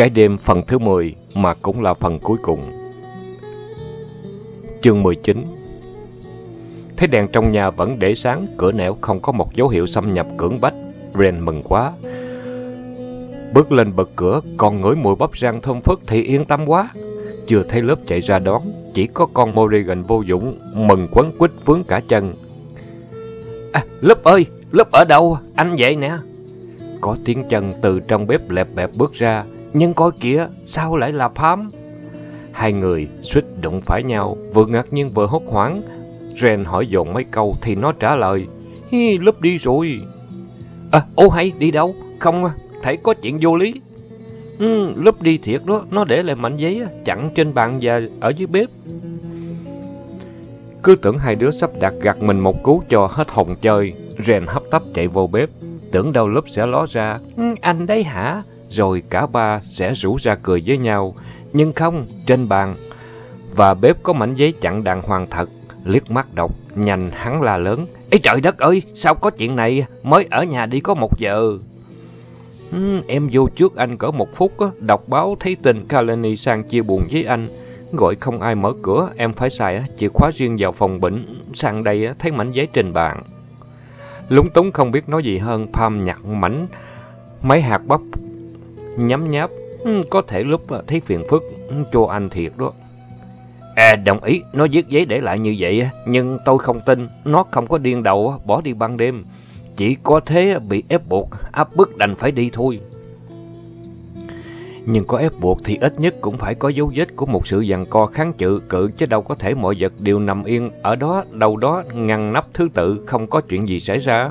Gái đêm phần thứ 10 mà cũng là phần cuối cùng. Chương 19 Thấy đèn trong nhà vẫn để sáng, cửa nẻo không có một dấu hiệu xâm nhập cưỡng bách. Ren mừng quá. Bước lên bật cửa, còn ngửi mùi bắp rang thơm phức thì yên tâm quá. Chưa thấy lớp chạy ra đón, chỉ có con Morrigan vô dụng, mừng quấn quýt vướng cả chân. À, lớp ơi, lớp ở đâu? Anh vậy nè. Có tiếng chân từ trong bếp lẹp bẹp bước ra, nhưng coi kìa, sao lại là Pam? Hai người suýt đụng phải nhau, vừa ngạc nhiên vừa hốt hoảng. Ren hỏi dồn mấy câu thì nó trả lời, Hi, lớp đi rồi. À, ô hay, đi đâu? Không, thấy có chuyện vô lý. Ừ, lớp đi thiệt đó, nó để lại mảnh giấy chặn trên bàn và ở dưới bếp. Cứ tưởng hai đứa sắp đặt gặt mình một cú cho hết hồn chơi, Ren hấp tấp chạy vô bếp, tưởng đâu lớp sẽ ló ra, ừ, anh đấy hả? Rồi cả ba sẽ rủ ra cười với nhau, nhưng không, trên bàn. Và bếp có mảnh giấy chặn đàng hoàng thật, liếc mắt đọc, nhanh hắn la lớn. Ê trời đất ơi, sao có chuyện này, mới ở nhà đi có một giờ. Ừ, em vô trước anh cỡ một phút, á, đọc báo thấy tin Kalani sang chia buồn với anh. Gọi không ai mở cửa, em phải xài chìa khóa riêng vào phòng bệnh. Sang đây thấy mảnh giấy trên bàn. Lúng túng không biết nói gì hơn, Pam nhặt mảnh mấy hạt bắp nhắm nháp. Ừ, có thể lúc ờ, thấy phiền phức ừ, cho anh thiệt đó. À, đồng ý, nó viết giấy để lại như vậy, nhưng tôi không tin, nó không có điên đầu bỏ đi ban đêm. Chỉ có thế bị ép buộc, áp bức đành phải đi thôi. Nhưng có ép buộc thì ít nhất cũng phải có dấu vết của một sự giằng co kháng cự cự chứ đâu có thể mọi vật đều nằm yên ở đó, đâu đó ngăn nắp thứ tự, không có chuyện gì xảy ra.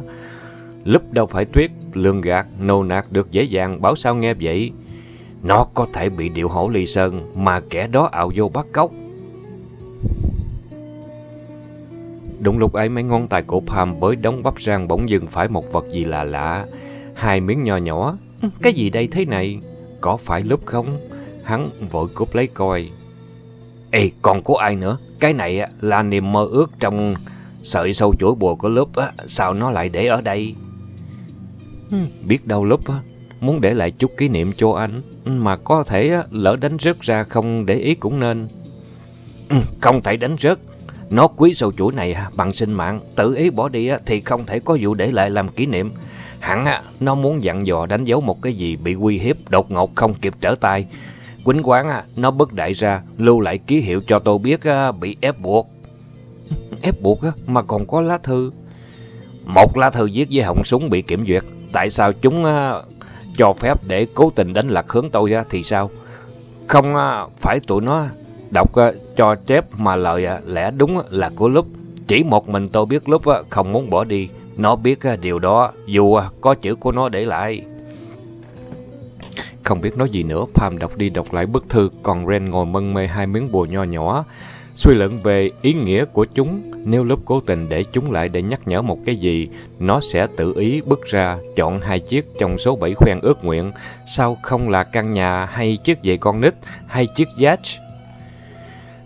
Lúc đâu phải tuyết, lường gạt, nô nạt được dễ dàng, bảo sao nghe vậy. Nó có thể bị điệu hổ ly sơn, mà kẻ đó ảo vô bắt cóc. Đúng lúc ấy mấy ngón tay của Pam bới đóng bắp rang bỗng dưng phải một vật gì lạ lạ. Hai miếng nho nhỏ. Cái gì đây thế này? Có phải lúc không? Hắn vội cúp lấy coi. Ê, còn có ai nữa? Cái này là niềm mơ ước trong sợi sâu chuỗi bùa của lớp. Sao nó lại để ở đây? Ừ. Biết đâu lúc muốn để lại chút kỷ niệm cho anh. Mà có thể lỡ đánh rớt ra không để ý cũng nên. Ừ, không thể đánh rớt. Nó quý sầu chuỗi này à, bằng sinh mạng, tự ý bỏ đi thì không thể có vụ để lại làm kỷ niệm. Hẳn nó muốn dặn dò đánh dấu một cái gì bị uy hiếp, đột ngột không kịp trở tay. Quýnh quán nó bất đại ra, lưu lại ký hiệu cho tôi biết bị ép buộc. Ép buộc mà còn có lá thư. Một lá thư viết với họng súng bị kiểm duyệt. Tại sao chúng à, cho phép để cố tình đánh lạc hướng tôi thì sao? Không à, phải tụi nó Đọc à, cho chép mà lời lẽ đúng là của lúc. Chỉ một mình tôi biết lúc không muốn bỏ đi. Nó biết điều đó, dù có chữ của nó để lại. Không biết nói gì nữa, Pam đọc đi đọc lại bức thư, còn Ren ngồi mân mê hai miếng bùa nho nhỏ. Suy luận về ý nghĩa của chúng, nếu lúc cố tình để chúng lại để nhắc nhở một cái gì, nó sẽ tự ý bước ra, chọn hai chiếc trong số bảy khoen ước nguyện. Sao không là căn nhà, hay chiếc giày con nít, hay chiếc yacht?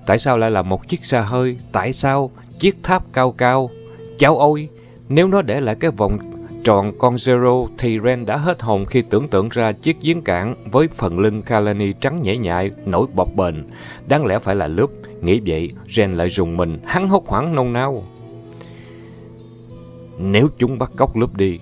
Tại sao lại là một chiếc xe hơi? Tại sao chiếc tháp cao cao? Cháu ôi! Nếu nó để lại cái vòng tròn con zero thì Ren đã hết hồn khi tưởng tượng ra chiếc giếng cạn với phần lưng Kalani trắng nhễ nhại, nổi bọt bềnh. Đáng lẽ phải là lớp. Nghĩ vậy, Ren lại rùng mình, hắn hốt hoảng nôn nao. Nếu chúng bắt cóc lớp đi,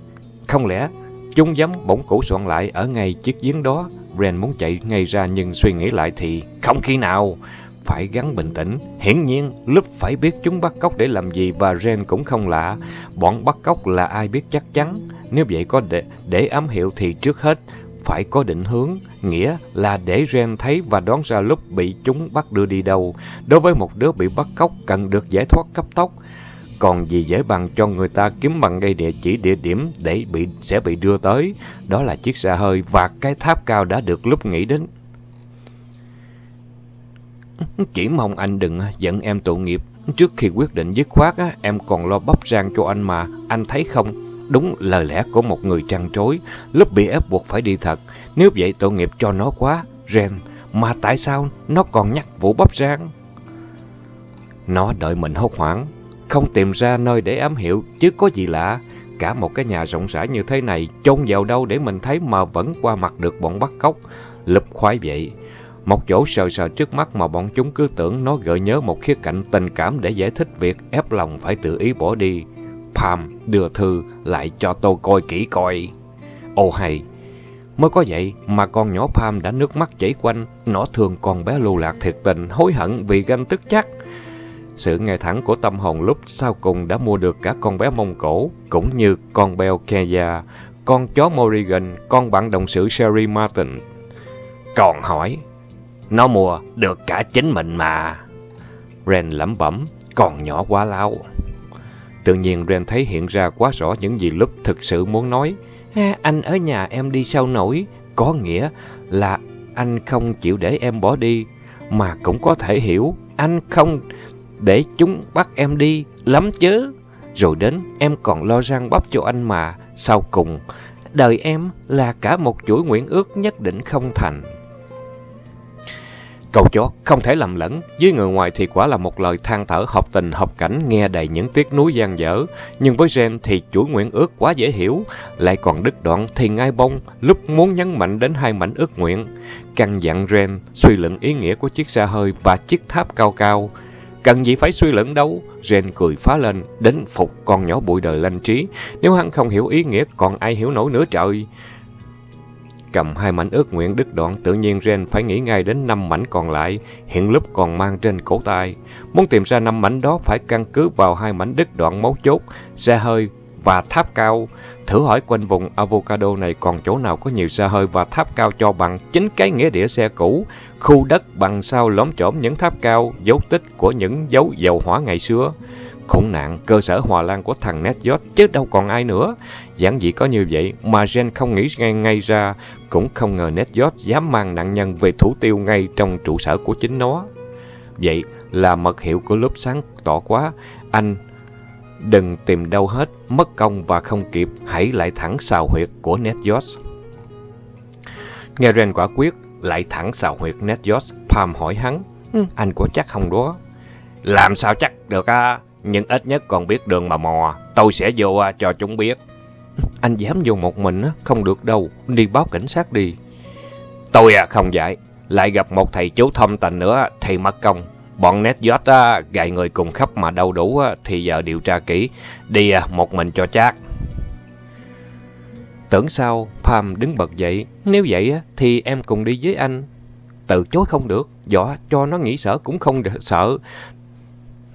không lẽ chúng dám bỗng củ soạn lại ở ngay chiếc giếng đó? Ren muốn chạy ngay ra nhưng suy nghĩ lại thì không khi nào phải gắn bình tĩnh. Hiển nhiên, lúc phải biết chúng bắt cóc để làm gì và Ren cũng không lạ. Bọn bắt cóc là ai biết chắc chắn. Nếu vậy có để, để ám hiệu thì trước hết phải có định hướng, nghĩa là để Ren thấy và đoán ra lúc bị chúng bắt đưa đi đâu. Đối với một đứa bị bắt cóc cần được giải thoát cấp tốc. Còn gì dễ bằng cho người ta kiếm bằng ngay địa chỉ địa điểm để bị sẽ bị đưa tới. Đó là chiếc xe hơi và cái tháp cao đã được lúc nghĩ đến. Chỉ mong anh đừng à, giận em tội nghiệp. Trước khi quyết định dứt khoát, à, em còn lo bắp rang cho anh mà. Anh thấy không? Đúng lời lẽ của một người trăn trối. Lúc bị ép buộc phải đi thật. Nếu vậy tội nghiệp cho nó quá. Ren, mà tại sao nó còn nhắc vụ bắp rang? Nó đợi mình hốt hoảng. Không tìm ra nơi để ám hiệu, chứ có gì lạ. Cả một cái nhà rộng rãi như thế này, chôn vào đâu để mình thấy mà vẫn qua mặt được bọn bắt cóc. lúp khoái vậy. Một chỗ sờ sờ trước mắt mà bọn chúng cứ tưởng nó gợi nhớ một khía cạnh tình cảm để giải thích việc ép lòng phải tự ý bỏ đi. Pam đưa thư lại cho tôi coi kỹ coi. Ô hay, mới có vậy mà con nhỏ Pam đã nước mắt chảy quanh, nó thường con bé lưu lạc thiệt tình, hối hận vì ganh tức chắc. Sự ngay thẳng của tâm hồn lúc sau cùng đã mua được cả con bé Mông Cổ, cũng như con beo Kenya, con chó Morrigan, con bạn đồng sự Sherry Martin. Còn hỏi, nó mua được cả chính mình mà. Ren lẩm bẩm, còn nhỏ quá lao. Tự nhiên Ren thấy hiện ra quá rõ những gì lúc thực sự muốn nói. À, anh ở nhà em đi sao nổi, có nghĩa là anh không chịu để em bỏ đi, mà cũng có thể hiểu anh không để chúng bắt em đi lắm chứ. Rồi đến em còn lo răng bắp cho anh mà, sau cùng đời em là cả một chuỗi nguyện ước nhất định không thành. Câu chót không thể lầm lẫn, với người ngoài thì quả là một lời than thở học tình hợp cảnh nghe đầy những tiếc núi gian dở, nhưng với Jen thì chuỗi nguyện ước quá dễ hiểu, lại còn đứt đoạn thì ngay bông, lúc muốn nhấn mạnh đến hai mảnh ước nguyện. Căn dặn Jen suy luận ý nghĩa của chiếc xe hơi và chiếc tháp cao cao. Cần gì phải suy luận đâu, Jen cười phá lên, đến phục con nhỏ bụi đời lanh trí, nếu hắn không hiểu ý nghĩa còn ai hiểu nổi nữa trời. Cầm hai mảnh ước nguyện đứt đoạn, tự nhiên Ren phải nghĩ ngay đến năm mảnh còn lại, hiện lúc còn mang trên cổ tay. Muốn tìm ra năm mảnh đó phải căn cứ vào hai mảnh đứt đoạn mấu chốt, xe hơi và tháp cao. Thử hỏi quanh vùng avocado này còn chỗ nào có nhiều xe hơi và tháp cao cho bằng chính cái nghĩa địa xe cũ, khu đất bằng sao lõm chổm những tháp cao, dấu tích của những dấu dầu hỏa ngày xưa. Khủng nạn, cơ sở hòa lan của thằng Nedjot chứ đâu còn ai nữa. Giản dị có như vậy mà Jen không nghĩ ngay, ngay ra, cũng không ngờ Nedjot dám mang nạn nhân về thủ tiêu ngay trong trụ sở của chính nó. Vậy là mật hiệu của lớp sáng tỏ quá, anh đừng tìm đâu hết, mất công và không kịp, hãy lại thẳng xào huyệt của Nedjot. Nghe Ren quả quyết, lại thẳng xào huyệt Nedjot, Palm hỏi hắn, ừ, anh có chắc không đó? Làm sao chắc được à? Nhưng ít nhất còn biết đường mà mò. Tôi sẽ vô cho chúng biết. Anh dám vô một mình, không được đâu. Đi báo cảnh sát đi. Tôi à không dạy. Lại gặp một thầy chú thông tình nữa thì mất công. Bọn nét giót á, gài người cùng khắp mà đâu đủ á, thì giờ điều tra kỹ. Đi à, một mình cho chắc. Tưởng sao, Pham đứng bật dậy. Nếu vậy á, thì em cùng đi với anh. Từ chối không được, dọa cho nó nghĩ sợ cũng không sợ.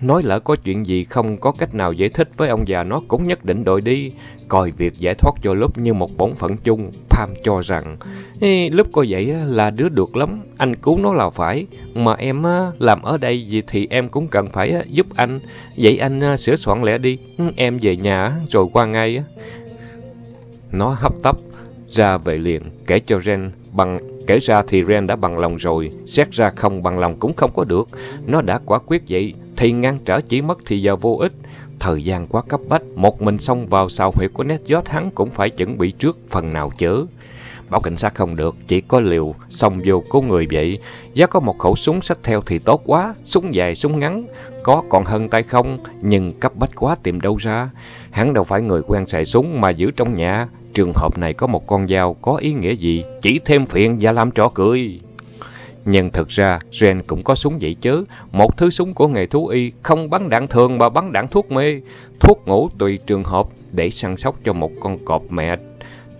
Nói lỡ có chuyện gì không có cách nào giải thích với ông già nó cũng nhất định đội đi. Coi việc giải thoát cho lớp như một bổn phận chung. Pam cho rằng, lúc lớp coi vậy là đứa được lắm, anh cứu nó là phải. Mà em làm ở đây gì thì em cũng cần phải giúp anh. Vậy anh sửa soạn lẽ đi, ừ, em về nhà rồi qua ngay. Nó hấp tấp, ra về liền, kể cho Ren bằng Kể ra thì Ren đã bằng lòng rồi, xét ra không bằng lòng cũng không có được. Nó đã quả quyết vậy, thì ngăn trở chỉ mất thì giờ vô ích. Thời gian quá cấp bách, một mình xông vào xào huyệt của Netjot hắn cũng phải chuẩn bị trước phần nào chứ. Bảo cảnh sát không được, chỉ có liều, xông vô cứu người vậy. Giá có một khẩu súng sách theo thì tốt quá, súng dài, súng ngắn. Có còn hơn tay không, nhưng cấp bách quá tìm đâu ra. Hắn đâu phải người quen xài súng mà giữ trong nhà. Trường hợp này có một con dao có ý nghĩa gì? Chỉ thêm phiền và làm trò cười. Nhưng thực ra, Ren cũng có súng vậy chứ. Một thứ súng của nghề thú y, không bắn đạn thường mà bắn đạn thuốc mê. Thuốc ngủ tùy trường hợp để săn sóc cho một con cọp mẹ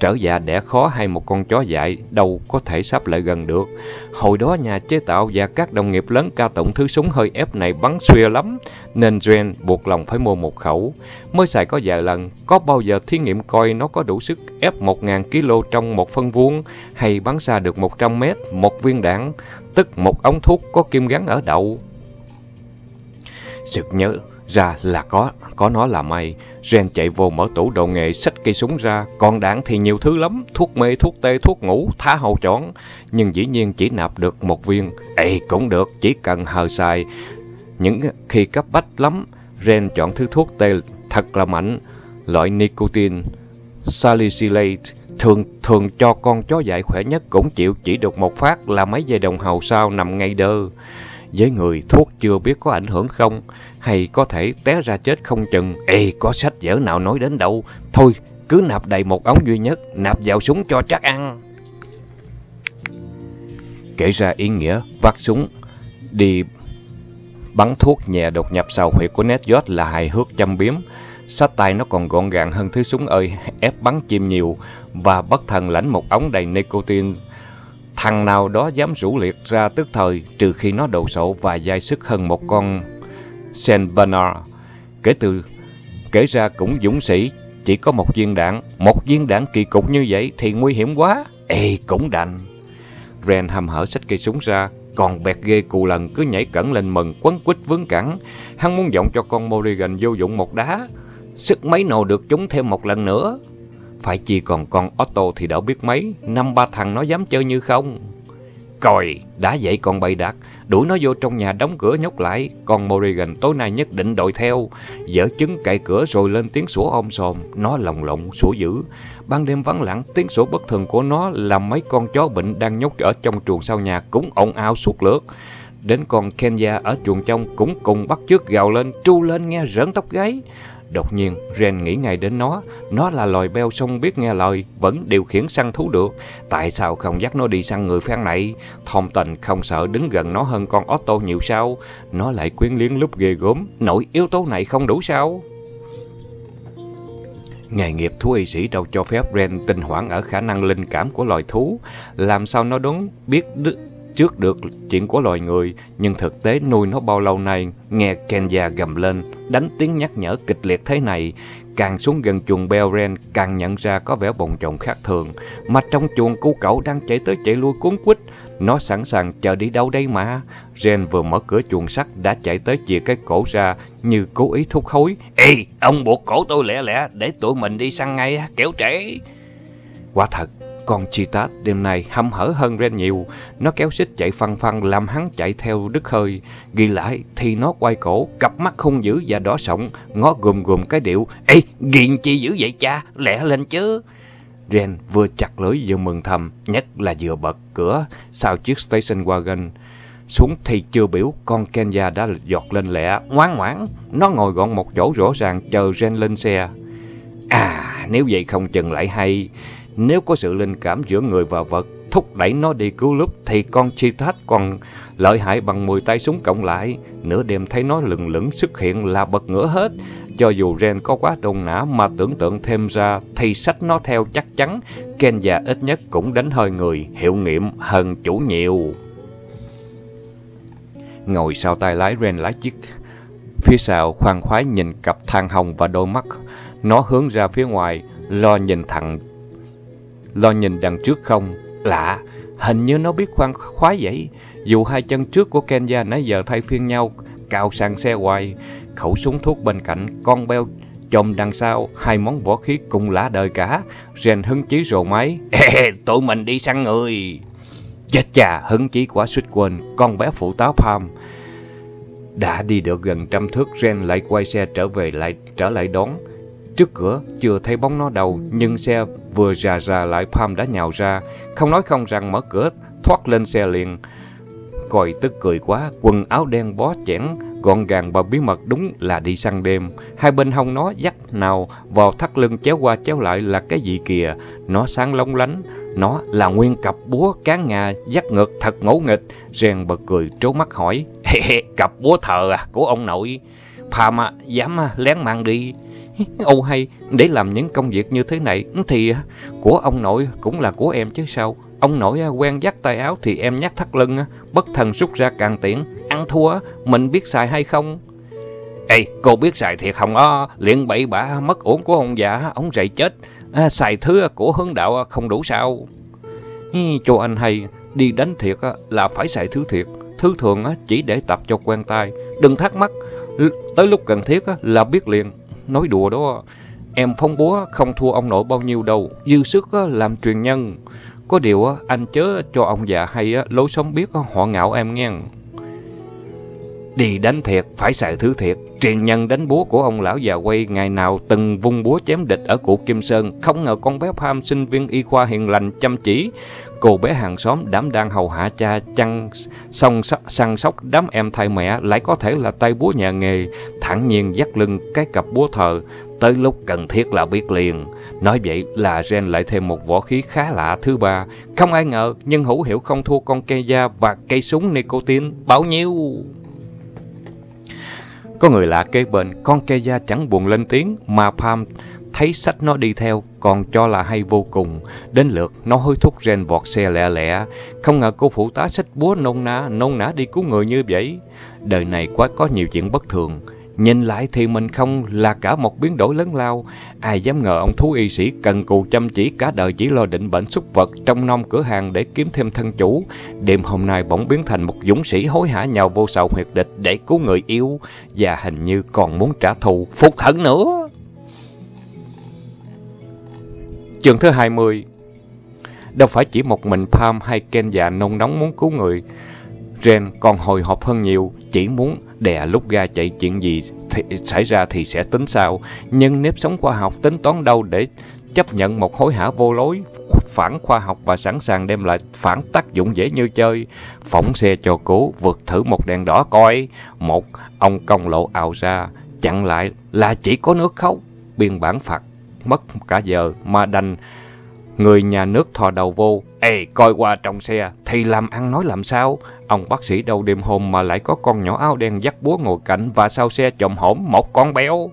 trở dạ đẻ khó hay một con chó dại đâu có thể sắp lại gần được. Hồi đó nhà chế tạo và các đồng nghiệp lớn ca tụng thứ súng hơi ép này bắn xuya lắm, nên Ren buộc lòng phải mua một khẩu. Mới xài có vài lần, có bao giờ thí nghiệm coi nó có đủ sức ép 1.000 kg trong một phân vuông hay bắn xa được 100 mét một viên đạn, tức một ống thuốc có kim gắn ở đậu. Sực nhớ ra là có, có nó là may. Ren chạy vô mở tủ đồ nghề, xách cây súng ra. Còn đạn thì nhiều thứ lắm, thuốc mê, thuốc tê, thuốc ngủ, thá hầu chọn. Nhưng dĩ nhiên chỉ nạp được một viên. Ê, cũng được, chỉ cần hờ xài. Những khi cấp bách lắm, Ren chọn thứ thuốc tê thật là mạnh. Loại nicotine, salicylate, thường thường cho con chó dại khỏe nhất cũng chịu chỉ được một phát là mấy giây đồng hồ sau nằm ngay đơ. Với người thuốc chưa biết có ảnh hưởng không, hay có thể té ra chết không chừng. Ê, có sách vở nào nói đến đâu. Thôi, cứ nạp đầy một ống duy nhất, nạp vào súng cho chắc ăn. kể ra ý nghĩa vắt súng đi bắn thuốc nhẹ đột nhập sào huyệt của Ned George là hài hước châm biếm. Sách tay nó còn gọn gàng hơn thứ súng ơi ép bắn chim nhiều và bất thần lãnh một ống đầy nicotine. Thằng nào đó dám rủ liệt ra tức thời trừ khi nó đồ sộ và dai sức hơn một con Saint Bernard. Kể từ kể ra cũng dũng sĩ, chỉ có một viên đạn, một viên đạn kỳ cục như vậy thì nguy hiểm quá. Ê, cũng đành. Ren hầm hở xách cây súng ra, còn bẹt ghê cù lần cứ nhảy cẩn lên mừng quấn quýt vướng cẳng. Hắn muốn giọng cho con Morrigan vô dụng một đá. Sức mấy nồi được chúng thêm một lần nữa. Phải chi còn con Otto thì đã biết mấy, năm ba thằng nó dám chơi như không. Coi, đã vậy còn bày đặt, đuổi nó vô trong nhà đóng cửa nhốt lại, còn Morrigan tối nay nhất định đội theo, dở chứng cậy cửa rồi lên tiếng sủa ôm sòm, nó lồng lộng sủa dữ. Ban đêm vắng lặng, tiếng sủa bất thường của nó làm mấy con chó bệnh đang nhốt ở trong chuồng sau nhà cũng ồn ào suốt lượt. Đến con Kenya ở chuồng trong cũng cùng bắt chước gào lên, tru lên nghe rỡn tóc gáy. Đột nhiên, Ren nghĩ ngay đến nó. Nó là loài beo sông biết nghe lời, vẫn điều khiển săn thú được. Tại sao không dắt nó đi săn người phan này? Thông tình không sợ đứng gần nó hơn con Otto nhiều sao? Nó lại quyến liếng lúc ghê gốm. Nội yếu tố này không đủ sao? Nghề nghiệp thú y sĩ đâu cho phép Ren tinh hoảng ở khả năng linh cảm của loài thú. Làm sao nó đúng biết trước được chuyện của loài người, nhưng thực tế nuôi nó bao lâu nay, nghe Kenya gầm lên, đánh tiếng nhắc nhở kịch liệt thế này, càng xuống gần chuồng Belren càng nhận ra có vẻ bồng chồng khác thường, mà trong chuồng cu cậu đang chạy tới chạy lui cuốn quýt, nó sẵn sàng chờ đi đâu đây mà. Ren vừa mở cửa chuồng sắt đã chạy tới chìa cái cổ ra như cố ý thúc hối. Ê, ông buộc cổ tôi lẹ lẹ để tụi mình đi săn ngay, kéo trễ. Quả thật, con Cheetah đêm nay hâm hở hơn Ren nhiều. Nó kéo xích chạy phăng phăng làm hắn chạy theo đứt hơi. Ghi lại thì nó quay cổ, cặp mắt hung dữ và đỏ sọng, ngó gùm gùm cái điệu. Ê, ghiền chi dữ vậy cha, lẹ lên chứ. Ren vừa chặt lưỡi vừa mừng thầm, nhất là vừa bật cửa sau chiếc station wagon. Xuống thì chưa biểu, con Kenya đã giọt lên lẹ, ngoan ngoãn. Nó ngồi gọn một chỗ rõ ràng chờ Ren lên xe. À, nếu vậy không chừng lại hay. Nếu có sự linh cảm giữa người và vật, thúc đẩy nó đi cứu lúc, thì con thách còn lợi hại bằng 10 tay súng cộng lại. Nửa đêm thấy nó lừng lững xuất hiện là bật ngửa hết. Cho dù Ren có quá đông nã mà tưởng tượng thêm ra, thì sách nó theo chắc chắn, ken già ít nhất cũng đánh hơi người, hiệu nghiệm hơn chủ nhiều. Ngồi sau tay lái Ren lái chiếc phía sau khoan khoái nhìn cặp than hồng và đôi mắt. Nó hướng ra phía ngoài, lo nhìn thẳng lo nhìn đằng trước không. Lạ, hình như nó biết khoan khoái vậy. Dù hai chân trước của Kenya nãy giờ thay phiên nhau, cào sang xe hoài, khẩu súng thuốc bên cạnh, con beo chồm đằng sau, hai món võ khí cùng lá đời cả. Ren hứng chí rồ máy. Ê, tụi mình đi săn người. Chết chà, hứng chí quá suýt quên, con bé phụ táo Palm. Đã đi được gần trăm thước, Ren lại quay xe trở về lại trở lại đón. Trước cửa, chưa thấy bóng nó đâu, nhưng xe vừa rà rà lại Palm đã nhào ra. Không nói không rằng mở cửa, thoát lên xe liền. Coi tức cười quá, quần áo đen bó chẽn, gọn gàng và bí mật đúng là đi săn đêm. Hai bên hông nó dắt nào vào thắt lưng chéo qua chéo lại là cái gì kìa. Nó sáng lóng lánh, nó là nguyên cặp búa cán ngà dắt ngược thật ngẫu nghịch. Rèn bật cười trố mắt hỏi, cặp búa thờ à, của ông nội. Phàm à, dám à, lén mang đi. Ông hay, để làm những công việc như thế này thì à, của ông nội cũng là của em chứ sao. Ông nội à, quen dắt tay áo thì em nhắc thắt lưng, à, bất thần rút ra càng tiện. Ăn thua, mình biết xài hay không? Ê, cô biết xài thiệt không á? Liện bậy bạ mất ổn của ông già, ông dậy chết. À, xài thứ của hướng đạo không đủ sao? Cho anh hay, đi đánh thiệt là phải xài thứ thiệt. Thứ thường chỉ để tập cho quen tay. Đừng thắc mắc, tới lúc cần thiết là biết liền nói đùa đó. Em phong búa không thua ông nội bao nhiêu đâu, dư sức làm truyền nhân. Có điều anh chớ cho ông già hay lối sống biết họ ngạo em nghe. Đi đánh thiệt, phải xài thứ thiệt. Truyền nhân đánh búa của ông lão già quay ngày nào từng vung búa chém địch ở cụ Kim Sơn. Không ngờ con bé Pham sinh viên y khoa hiền lành chăm chỉ. Cô bé hàng xóm đám đang hầu hạ cha chăn xong săn sóc đám em thai mẹ lại có thể là tay búa nhà nghề, thẳng nhiên dắt lưng cái cặp búa thờ, tới lúc cần thiết là biết liền. Nói vậy là Ren lại thêm một võ khí khá lạ thứ ba. Không ai ngờ, nhưng hữu hiệu không thua con cây da và cây súng nicotine. Bao nhiêu? Có người lạ kế bên, con cây da chẳng buồn lên tiếng, mà Palm thấy sách nó đi theo, còn cho là hay vô cùng. Đến lượt, nó hối thúc Ren vọt xe lẹ lẹ. Không ngờ cô phụ tá sách búa nôn nã, nôn nã đi cứu người như vậy. Đời này quá có nhiều chuyện bất thường. Nhìn lại thì mình không là cả một biến đổi lớn lao. Ai dám ngờ ông thú y sĩ cần cù chăm chỉ cả đời chỉ lo định bệnh súc vật trong nông cửa hàng để kiếm thêm thân chủ. Đêm hôm nay bỗng biến thành một dũng sĩ hối hả nhào vô sầu huyệt địch để cứu người yêu. Và hình như còn muốn trả thù, phục hận nữa. Chương thứ 20 Đâu phải chỉ một mình Palm hay Ken già nôn nóng muốn cứu người. Ren còn hồi hộp hơn nhiều, chỉ muốn đè lúc ga chạy chuyện gì thì, xảy ra thì sẽ tính sao. Nhưng nếp sống khoa học tính toán đâu để chấp nhận một hối hả vô lối, phản khoa học và sẵn sàng đem lại phản tác dụng dễ như chơi. Phỏng xe cho cố, vượt thử một đèn đỏ coi. Một, ông công lộ ào ra, chặn lại là chỉ có nước khóc. Biên bản phạt mất cả giờ mà đành người nhà nước thò đầu vô. Ê, coi qua trong xe, thì làm ăn nói làm sao? Ông bác sĩ đâu đêm hôm mà lại có con nhỏ áo đen dắt búa ngồi cạnh và sau xe chồm hổm một con béo.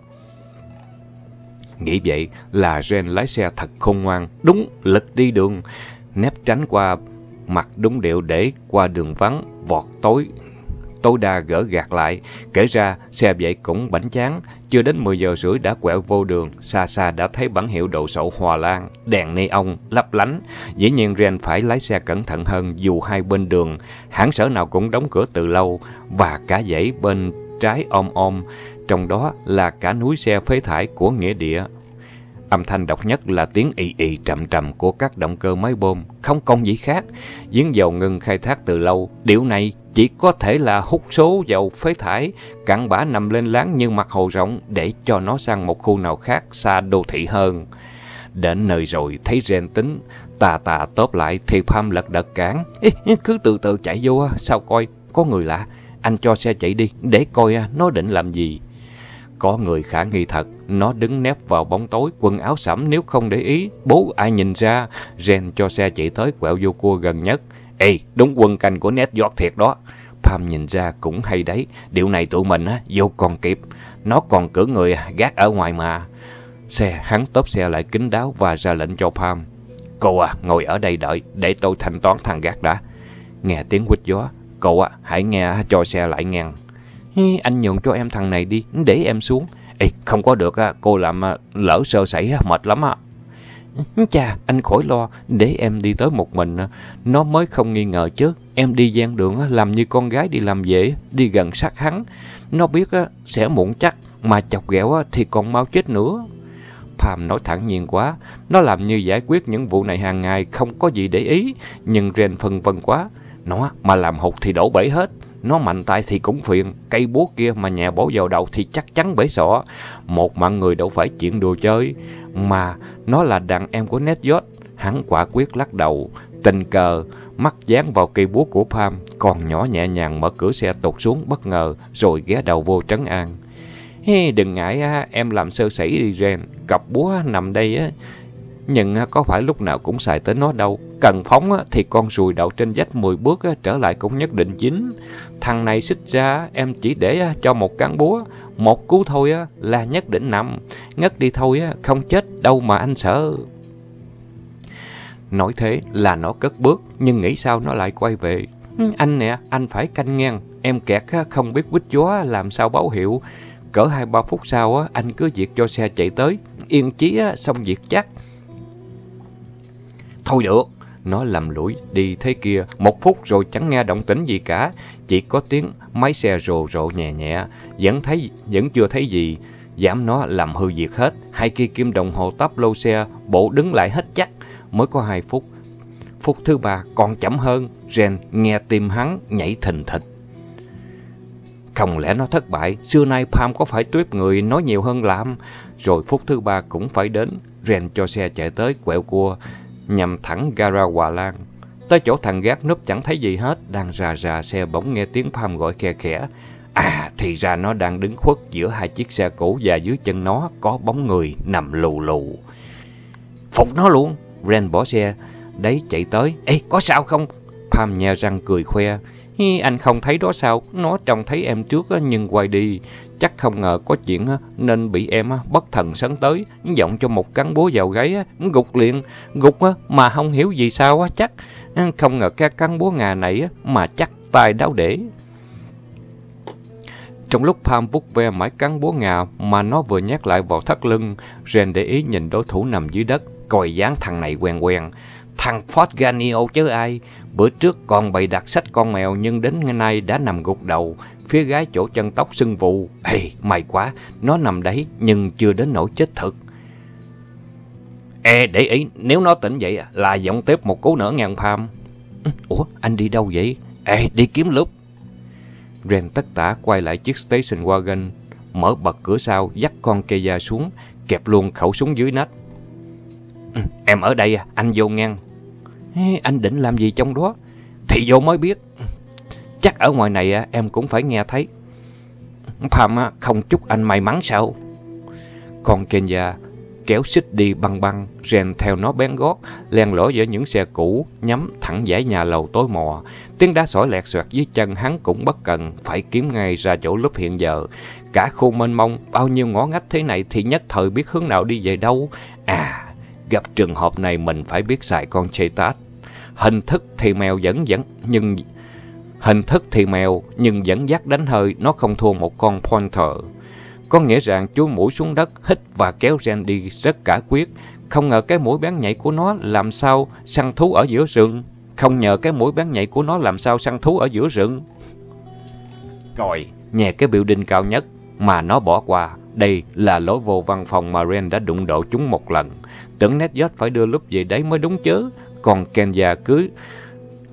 Nghĩ vậy là Ren lái xe thật khôn ngoan, đúng lực đi đường, nép tránh qua mặt đúng điệu để qua đường vắng, vọt tối tối đa gỡ gạt lại. Kể ra, xe vậy cũng bảnh chán. Chưa đến 10 giờ rưỡi đã quẹo vô đường, xa xa đã thấy bản hiệu độ sậu Hòa Lan, đèn neon, lấp lánh. Dĩ nhiên Ren phải lái xe cẩn thận hơn dù hai bên đường, hãng sở nào cũng đóng cửa từ lâu, và cả dãy bên trái om om, trong đó là cả núi xe phế thải của nghĩa địa. Âm thanh độc nhất là tiếng ị ị trầm trầm của các động cơ máy bơm, không công gì khác. Giếng dầu ngừng khai thác từ lâu, điều này chỉ có thể là hút số dầu phế thải, cặn bã nằm lên láng như mặt hồ rộng để cho nó sang một khu nào khác xa đô thị hơn. Đến nơi rồi thấy rèn tính, tà tà tốp lại thì Pham lật đật cản. Ê, cứ từ từ chạy vô, sao coi, có người lạ, anh cho xe chạy đi, để coi à, nó định làm gì. Có người khả nghi thật, nó đứng nép vào bóng tối, quần áo sẫm nếu không để ý, bố ai nhìn ra, rèn cho xe chạy tới quẹo vô cua gần nhất. Ê, đúng quân cành của nét giọt thiệt đó. Pam nhìn ra cũng hay đấy, điều này tụi mình á, vô còn kịp, nó còn cử người gác ở ngoài mà. Xe, hắn tốp xe lại kính đáo và ra lệnh cho Pam. Cô à, ngồi ở đây đợi, để tôi thanh toán thằng gác đã. Nghe tiếng quýt gió, cô à, hãy nghe cho xe lại ngang. Anh nhường cho em thằng này đi, để em xuống. Ê, không có được, cô làm à, lỡ sơ sẩy mệt lắm ạ. Chà, anh khỏi lo, để em đi tới một mình, nó mới không nghi ngờ chứ. Em đi gian đường làm như con gái đi làm dễ, đi gần sát hắn. Nó biết sẽ muộn chắc, mà chọc ghẹo thì còn mau chết nữa. Phàm nói thẳng nhiên quá, nó làm như giải quyết những vụ này hàng ngày không có gì để ý, nhưng Ren phân vân quá. Nó mà làm hụt thì đổ bể hết. Nó mạnh tay thì cũng phiền, cây búa kia mà nhà bổ vào đầu thì chắc chắn bể sọ. Một mạng người đâu phải chuyện đùa chơi, mà nó là đàn em của Netjot. Hắn quả quyết lắc đầu, tình cờ, mắt dán vào cây búa của Pam, còn nhỏ nhẹ nhàng mở cửa xe tụt xuống bất ngờ, rồi ghé đầu vô trấn an. Hey, đừng ngại, em làm sơ sẩy đi Ren, cặp búa nằm đây á, nhưng có phải lúc nào cũng xài tới nó đâu. Cần phóng thì con rùi đậu trên vách 10 bước trở lại cũng nhất định dính. Thằng này xích ra em chỉ để cho một cán búa. Một cú thôi là nhất định nằm. Ngất đi thôi không chết đâu mà anh sợ. Nói thế là nó cất bước nhưng nghĩ sao nó lại quay về. Anh nè, anh phải canh ngang. Em kẹt không biết quýt gió làm sao báo hiệu. Cỡ 2-3 phút sau anh cứ việc cho xe chạy tới. Yên chí xong việc chắc. Thôi được, nó lầm lũi đi thế kia, một phút rồi chẳng nghe động tĩnh gì cả, chỉ có tiếng máy xe rồ rộ nhẹ nhẹ, vẫn thấy vẫn chưa thấy gì, giảm nó làm hư việc hết, hai cây kim đồng hồ tắp lô xe bộ đứng lại hết chắc, mới có hai phút. Phút thứ ba còn chậm hơn, Ren nghe tim hắn nhảy thình thịch. Không lẽ nó thất bại, xưa nay Pam có phải tuyếp người nói nhiều hơn làm, rồi phút thứ ba cũng phải đến, Ren cho xe chạy tới quẹo cua, nhằm thẳng gara Hòa Lan. Tới chỗ thằng gác núp chẳng thấy gì hết, đang rà rà xe bỗng nghe tiếng Pham gọi khe khẽ. À, thì ra nó đang đứng khuất giữa hai chiếc xe cũ và dưới chân nó có bóng người nằm lù lù. phục nó luôn. Ren bỏ xe, đấy chạy tới. Ê, có sao không? Pam nhe răng cười khoe. Hi, anh không thấy đó sao? Nó trông thấy em trước nhưng quay đi. Chắc không ngờ có chuyện nên bị em bất thần sấn tới, giọng cho một cắn búa vào gáy, gục liền, gục mà không hiểu gì sao chắc. Không ngờ cái cắn búa ngà này mà chắc tay đau để. Trong lúc Pam vút ve mãi cắn búa ngà mà nó vừa nhát lại vào thắt lưng, Ren để ý nhìn đối thủ nằm dưới đất, coi dáng thằng này quen quen. Thằng Fort chứ ai, bữa trước còn bày đặt sách con mèo nhưng đến ngày nay đã nằm gục đầu, phía gái chỗ chân tóc sưng vụ. Ê, may quá, nó nằm đấy nhưng chưa đến nỗi chết thực. Ê, để ý, nếu nó tỉnh vậy à, là giọng tiếp một cú nữa ngàn pham. Ủa, anh đi đâu vậy? Ê, đi kiếm lúc. Ren tất tả quay lại chiếc station wagon, mở bật cửa sau, dắt con Keia xuống, kẹp luôn khẩu súng dưới nách. Ừ, em ở đây, à, anh vô ngang. Ê, anh định làm gì trong đó? Thì vô mới biết. Chắc ở ngoài này em cũng phải nghe thấy. Phạm không chúc anh may mắn sao? Còn Kenya kéo xích đi băng băng, rèn theo nó bén gót, len lỏi giữa những xe cũ, nhắm thẳng dãy nhà lầu tối mò. Tiếng đá sỏi lẹt xoẹt dưới chân hắn cũng bất cần, phải kiếm ngay ra chỗ lúc hiện giờ. Cả khu mênh mông, bao nhiêu ngõ ngách thế này thì nhất thời biết hướng nào đi về đâu. À, gặp trường hợp này mình phải biết xài con Chetat. Hình thức thì mèo dẫn dẫn, nhưng Hình thức thì mèo, nhưng dẫn dắt đánh hơi, nó không thua một con pointer. Có nghĩa rằng chú mũi xuống đất, hít và kéo Ren đi rất cả quyết. Không ngờ cái mũi bán nhảy của nó làm sao săn thú ở giữa rừng. Không nhờ cái mũi bán nhảy của nó làm sao săn thú ở giữa rừng. Rồi, nhè cái biểu đinh cao nhất mà nó bỏ qua. Đây là lối vô văn phòng mà Ren đã đụng độ chúng một lần. Tưởng Nedjot phải đưa lúc về đấy mới đúng chứ. Còn Kenya cứ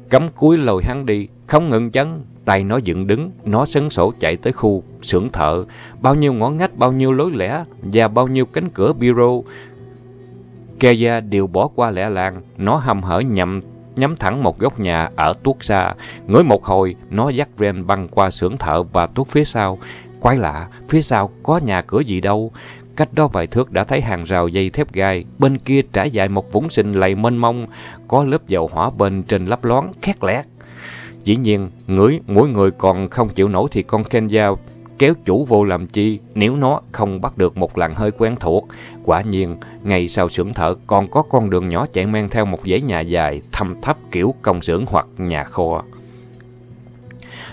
cấm cúi lồi hắn đi, không ngừng chân, tay nó dựng đứng, nó sấn sổ chạy tới khu xưởng thợ, bao nhiêu ngõ ngách, bao nhiêu lối lẻ và bao nhiêu cánh cửa bureau. Keia đều bỏ qua lẻ làng, nó hầm hở nhằm nhắm thẳng một góc nhà ở tuốt xa. Ngửi một hồi, nó dắt Ren băng qua xưởng thợ và tuốt phía sau. Quái lạ, phía sau có nhà cửa gì đâu. Cách đó vài thước đã thấy hàng rào dây thép gai, bên kia trải dài một vũng sinh lầy mênh mông, có lớp dầu hỏa bên trên lấp loáng, khét lẹt. Dĩ nhiên, ngửi mỗi người còn không chịu nổi thì con Kenya kéo chủ vô làm chi nếu nó không bắt được một làn hơi quen thuộc. Quả nhiên, ngày sau xưởng thợ còn có con đường nhỏ chạy men theo một dãy nhà dài, thâm thấp kiểu công xưởng hoặc nhà kho.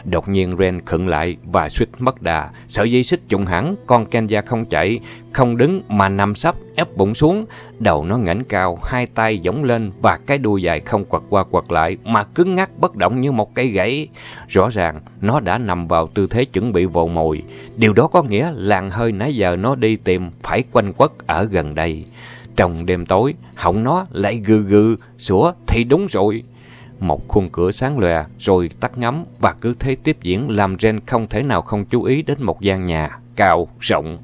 Đột nhiên Ren khựng lại và suýt mất đà. Sợi dây xích trùng hẳn, con Kenya không chạy, không đứng mà nằm sấp, ép bụng xuống. Đầu nó ngẩng cao, hai tay giống lên và cái đuôi dài không quật qua quật lại mà cứng ngắc bất động như một cây gãy. Rõ ràng, nó đã nằm vào tư thế chuẩn bị vồ mồi. Điều đó có nghĩa làng hơi nãy giờ nó đi tìm phải quanh quất ở gần đây. Trong đêm tối, họng nó lại gừ gừ, sủa thì đúng rồi. Một khung cửa sáng lòe rồi tắt ngắm và cứ thế tiếp diễn làm Ren không thể nào không chú ý đến một gian nhà cao, rộng.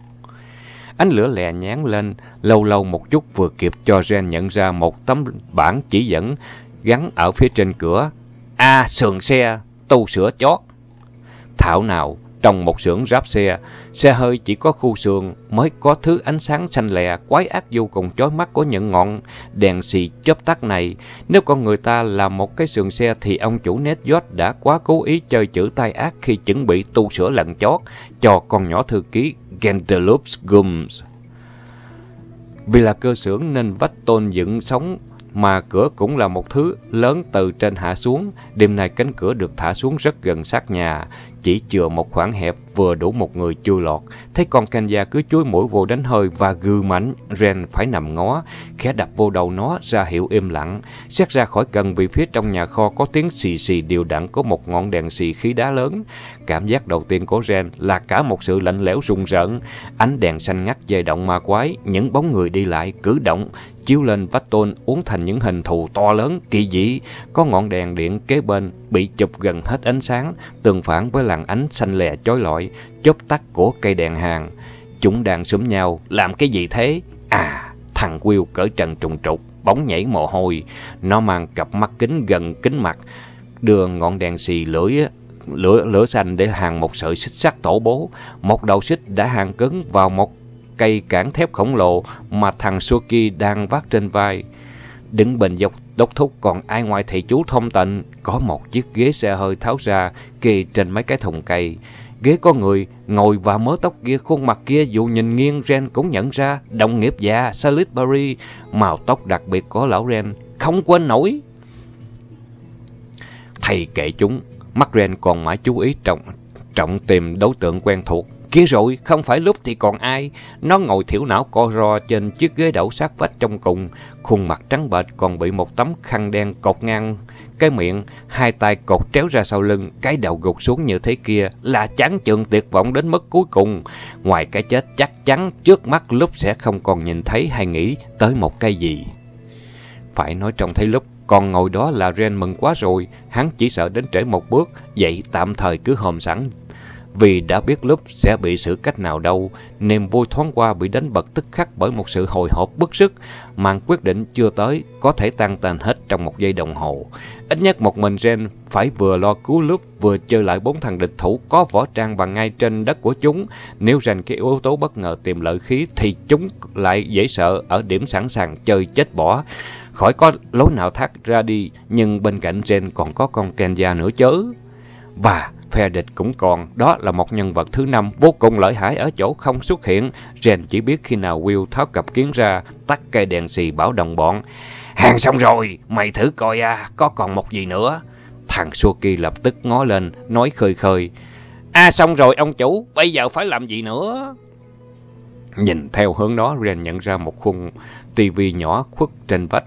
Ánh lửa lè nhán lên, lâu lâu một chút vừa kịp cho Ren nhận ra một tấm bảng chỉ dẫn gắn ở phía trên cửa. A, sườn xe, tu sửa chót. Thảo nào, trong một xưởng ráp xe, xe hơi chỉ có khu sườn mới có thứ ánh sáng xanh lè quái ác vô cùng chói mắt của những ngọn đèn xì chớp tắt này. Nếu con người ta là một cái sườn xe thì ông chủ Netjot đã quá cố ý chơi chữ tai ác khi chuẩn bị tu sửa lần chót cho con nhỏ thư ký Gendelups Gums. Vì là cơ xưởng nên vách tôn dựng sống mà cửa cũng là một thứ lớn từ trên hạ xuống. Đêm nay cánh cửa được thả xuống rất gần sát nhà, chỉ chừa một khoảng hẹp vừa đủ một người chui lọt. Thấy con Kenya cứ chuối mũi vô đánh hơi và gừ mảnh. Ren phải nằm ngó, khẽ đập vô đầu nó ra hiệu im lặng. Xét ra khỏi cần vì phía trong nhà kho có tiếng xì xì điều đặn có một ngọn đèn xì khí đá lớn. Cảm giác đầu tiên của Ren là cả một sự lạnh lẽo rùng rợn. Ánh đèn xanh ngắt dây động ma quái, những bóng người đi lại, cử động, chiếu lên vách tôn uốn thành những hình thù to lớn, kỳ dị. Có ngọn đèn điện kế bên bị chụp gần hết ánh sáng, tương phản với là làn ánh xanh lè chói lọi, chớp tắt của cây đèn hàng. Chúng đang súng nhau, làm cái gì thế? À, thằng Will cởi trần trùng trục, bóng nhảy mồ hôi. Nó mang cặp mắt kính gần kính mặt, đưa ngọn đèn xì lưỡi lửa lửa xanh để hàng một sợi xích sắt tổ bố. Một đầu xích đã hàng cứng vào một cây cản thép khổng lồ mà thằng Suki đang vác trên vai. Đứng bên dọc đốc thúc còn ai ngoài thầy chú thông tịnh, có một chiếc ghế xe hơi tháo ra, kê trên mấy cái thùng cây. Ghế có người, ngồi và mớ tóc kia, khuôn mặt kia dù nhìn nghiêng Ren cũng nhận ra, đồng nghiệp già Salisbury, màu tóc đặc biệt của lão Ren, không quên nổi. Thầy kệ chúng, mắt Ren còn mãi chú ý trọng, trọng tìm đối tượng quen thuộc. Kia rồi, không phải lúc thì còn ai. Nó ngồi thiểu não co ro trên chiếc ghế đậu sát vách trong cùng. Khuôn mặt trắng bệch còn bị một tấm khăn đen cột ngang cái miệng, hai tay cột tréo ra sau lưng, cái đầu gục xuống như thế kia là chán chường tuyệt vọng đến mức cuối cùng. Ngoài cái chết chắc chắn trước mắt lúc sẽ không còn nhìn thấy hay nghĩ tới một cái gì. Phải nói trong thấy lúc còn ngồi đó là Ren mừng quá rồi, hắn chỉ sợ đến trễ một bước, vậy tạm thời cứ hòm sẵn vì đã biết lúc sẽ bị xử cách nào đâu, niềm vui thoáng qua bị đánh bật tức khắc bởi một sự hồi hộp bức sức, màn quyết định chưa tới, có thể tan tành hết trong một giây đồng hồ. Ít nhất một mình Ren phải vừa lo cứu lúc, vừa chơi lại bốn thằng địch thủ có võ trang bằng ngay trên đất của chúng. Nếu Ren cái yếu tố bất ngờ tìm lợi khí, thì chúng lại dễ sợ ở điểm sẵn sàng chơi chết bỏ. Khỏi có lối nào thoát ra đi, nhưng bên cạnh Ren còn có con Kenya nữa chớ. Và phe địch cũng còn, đó là một nhân vật thứ năm vô cùng lợi hại ở chỗ không xuất hiện. Ren chỉ biết khi nào Will tháo cặp kiến ra, tắt cây đèn xì bảo đồng bọn. Hàng xong rồi, mày thử coi à, có còn một gì nữa. Thằng Suki lập tức ngó lên, nói khơi khơi. À xong rồi ông chủ, bây giờ phải làm gì nữa? Nhìn theo hướng đó, Ren nhận ra một khung tivi nhỏ khuất trên vách.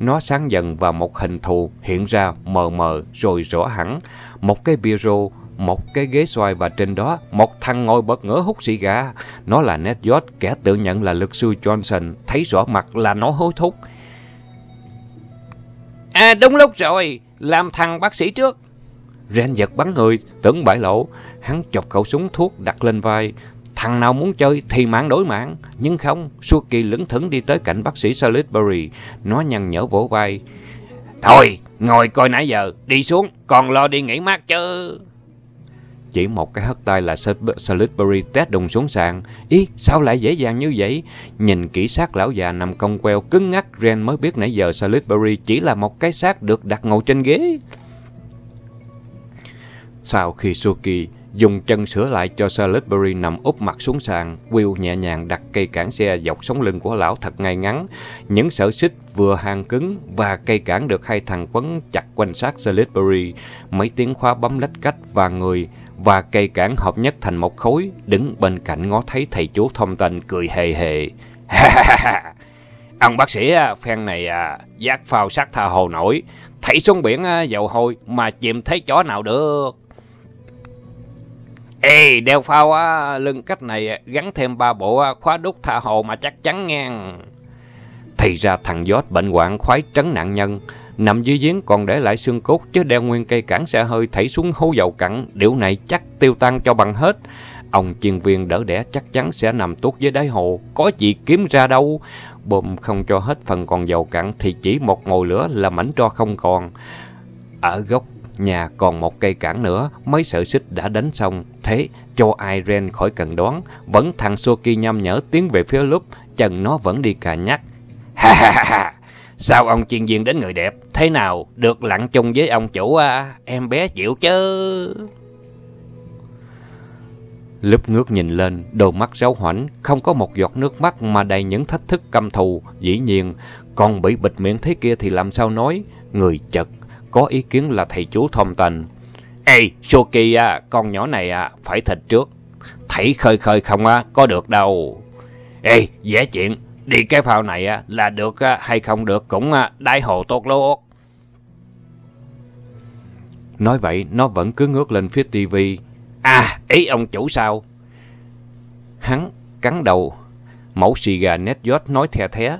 Nó sáng dần và một hình thù hiện ra mờ mờ rồi rõ hẳn. Một cái bia rô, một cái ghế xoay và trên đó một thằng ngồi bật ngửa hút xì gà. Nó là Ned George, kẻ tự nhận là luật sư Johnson, thấy rõ mặt là nó hối thúc. À đúng lúc rồi, làm thằng bác sĩ trước. Ren giật bắn người, tưởng bại lộ. Hắn chọc khẩu súng thuốc đặt lên vai. Thằng nào muốn chơi thì mạng đối mạng. Nhưng không, Suki lững thững đi tới cạnh bác sĩ Salisbury. Nó nhăn nhở vỗ vai. Thôi, ngồi coi nãy giờ, đi xuống, còn lo đi nghỉ mát chứ. Chỉ một cái hất tay là Salisbury tét đùng xuống sàn. Ý, sao lại dễ dàng như vậy? Nhìn kỹ xác lão già nằm cong queo cứng ngắc, Ren mới biết nãy giờ Salisbury chỉ là một cái xác được đặt ngồi trên ghế. Sau khi Suki dùng chân sửa lại cho Salisbury nằm úp mặt xuống sàn, Will nhẹ nhàng đặt cây cản xe dọc sống lưng của lão thật ngay ngắn. Những sợi xích vừa hàng cứng và cây cản được hai thằng quấn chặt quanh sát Salisbury. Mấy tiếng khóa bấm lách cách và người và cây cản hợp nhất thành một khối, đứng bên cạnh ngó thấy thầy chú thông tên cười hề hề. Ông bác sĩ à, phen này à, giác phao sát tha hồ nổi, thấy xuống biển à, dầu hôi mà chìm thấy chó nào được. Ê, đeo phao á, lưng cách này gắn thêm ba bộ khóa đúc tha hồ mà chắc chắn ngang. Thì ra thằng giót bệnh hoạn khoái trấn nạn nhân, nằm dưới giếng còn để lại xương cốt chứ đeo nguyên cây cản xe hơi thảy xuống hố dầu cặn, điều này chắc tiêu tan cho bằng hết. Ông chuyên viên đỡ đẻ chắc chắn sẽ nằm tuốt dưới đáy hồ, có gì kiếm ra đâu. Bùm không cho hết phần còn dầu cặn thì chỉ một ngồi lửa là mảnh tro không còn. Ở góc nhà còn một cây cản nữa, mấy sợi xích đã đánh xong. Thế, cho ai ren khỏi cần đoán, vẫn thằng Soki nhăm nhở tiến về phía lúc, chân nó vẫn đi cà nhắc. Ha ha ha ha! Sao ông chuyên viên đến người đẹp? Thế nào, được lặn chung với ông chủ à? Em bé chịu chứ? Lúc ngước nhìn lên, đôi mắt ráo hoảnh, không có một giọt nước mắt mà đầy những thách thức căm thù. Dĩ nhiên, còn bị bịt miệng thế kia thì làm sao nói? Người chật, có ý kiến là thầy chú thông tình. Ê, Suki à, con nhỏ này à, phải thịt trước. Thấy khơi khơi không á, có được đâu. Ê, dễ chuyện, đi cái phao này á, là được hay không được cũng đai hồ tốt luôn. Nói vậy, nó vẫn cứ ngước lên phía tivi. À, ý ông chủ sao? Hắn cắn đầu, mẫu xì gà nét giót nói thè thé.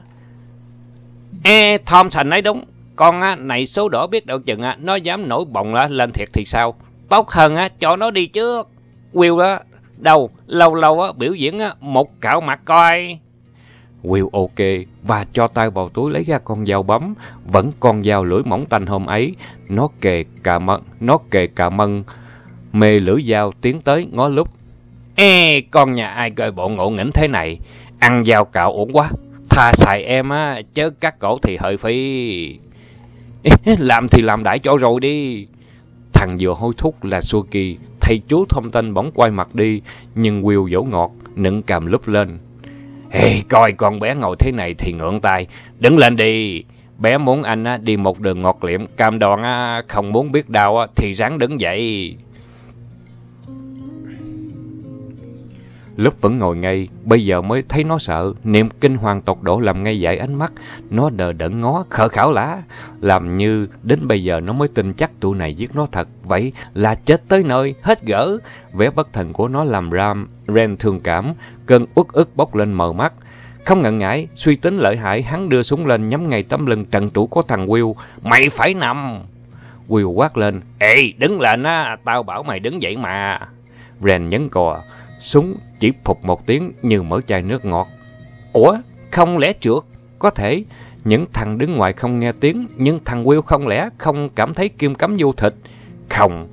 Ê, Thompson nói đúng, con á, này số đỏ biết đâu chừng á, nó dám nổi bồng lên thiệt thì sao? Tốt hơn á, cho nó đi trước. Will đó, đâu, lâu lâu á, biểu diễn á, một cạo mặt coi. Will ok và cho tay vào túi lấy ra con dao bấm, vẫn con dao lưỡi mỏng tanh hôm ấy, nó kề cà mân, nó kề cà mân, mê lưỡi dao tiến tới ngó lúc. Ê, con nhà ai coi bộ ngộ nghĩnh thế này, ăn dao cạo uổng quá. Tha xài em á, chớ cắt cổ thì hơi phí. Làm thì làm đại cho rồi đi. Thằng vừa hôi thúc là Suki, thầy chú thông tin bỗng quay mặt đi, nhưng Will dỗ ngọt, nựng cằm lúp lên. Hey, coi con bé ngồi thế này thì ngượng tay, đứng lên đi. Bé muốn anh đi một đường ngọt liệm, cam đoan không muốn biết đau thì ráng đứng dậy. Lúc vẫn ngồi ngay, bây giờ mới thấy nó sợ, niềm kinh hoàng tột độ làm ngay dại ánh mắt, nó đờ đẫn ngó, khờ khảo lá, làm như đến bây giờ nó mới tin chắc tụi này giết nó thật, vậy là chết tới nơi, hết gỡ. Vẻ bất thần của nó làm Ram, Ren thương cảm, cơn uất ức bốc lên mờ mắt. Không ngần ngại, suy tính lợi hại, hắn đưa súng lên nhắm ngay tấm lưng trần trụ của thằng Will. Mày phải nằm! Will quát lên, Ê, đứng lên á, tao bảo mày đứng dậy mà. Ren nhấn cò, Súng chỉ phục một tiếng như mở chai nước ngọt. Ủa, không lẽ trượt? Có thể, những thằng đứng ngoài không nghe tiếng, nhưng thằng Will không lẽ không cảm thấy kim cắm vô thịt? Không,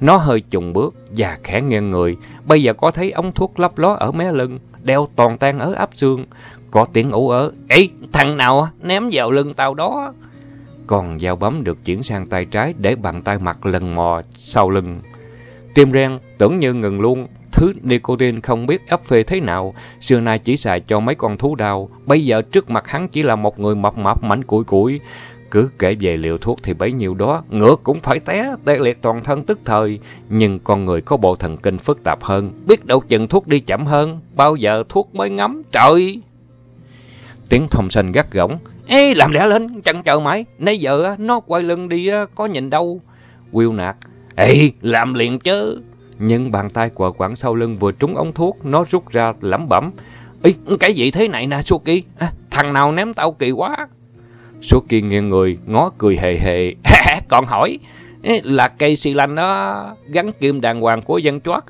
nó hơi chùng bước và khẽ nghiêng người. Bây giờ có thấy ống thuốc lấp ló ở mé lưng, đeo toàn tan ở áp xương. Có tiếng ủ ớ, Ê, thằng nào à, ném vào lưng tao đó? Còn dao bấm được chuyển sang tay trái để bàn tay mặt lần mò sau lưng. Tim ren tưởng như ngừng luôn, Thứ nicotine không biết ấp phê thế nào, xưa nay chỉ xài cho mấy con thú đau, bây giờ trước mặt hắn chỉ là một người mập mập mảnh củi củi. Cứ kể về liệu thuốc thì bấy nhiêu đó, ngựa cũng phải té, tê liệt toàn thân tức thời. Nhưng con người có bộ thần kinh phức tạp hơn, biết đâu chừng thuốc đi chậm hơn, bao giờ thuốc mới ngắm, trời! Tiếng thông sinh gắt gỏng, Ê, làm lẽ lên, chẳng chờ mãi, nãy giờ nó quay lưng đi, có nhìn đâu. Will nạt, Ê, làm liền chứ. Nhưng bàn tay của quản sau lưng vừa trúng ống thuốc, nó rút ra lẩm bẩm. Ý, cái gì thế này nè Suki? À, thằng nào ném tao kỳ quá? Suki nghiêng người, ngó cười hề hề. Còn hỏi, là cây xì lanh đó gắn kim đàng hoàng của dân chót.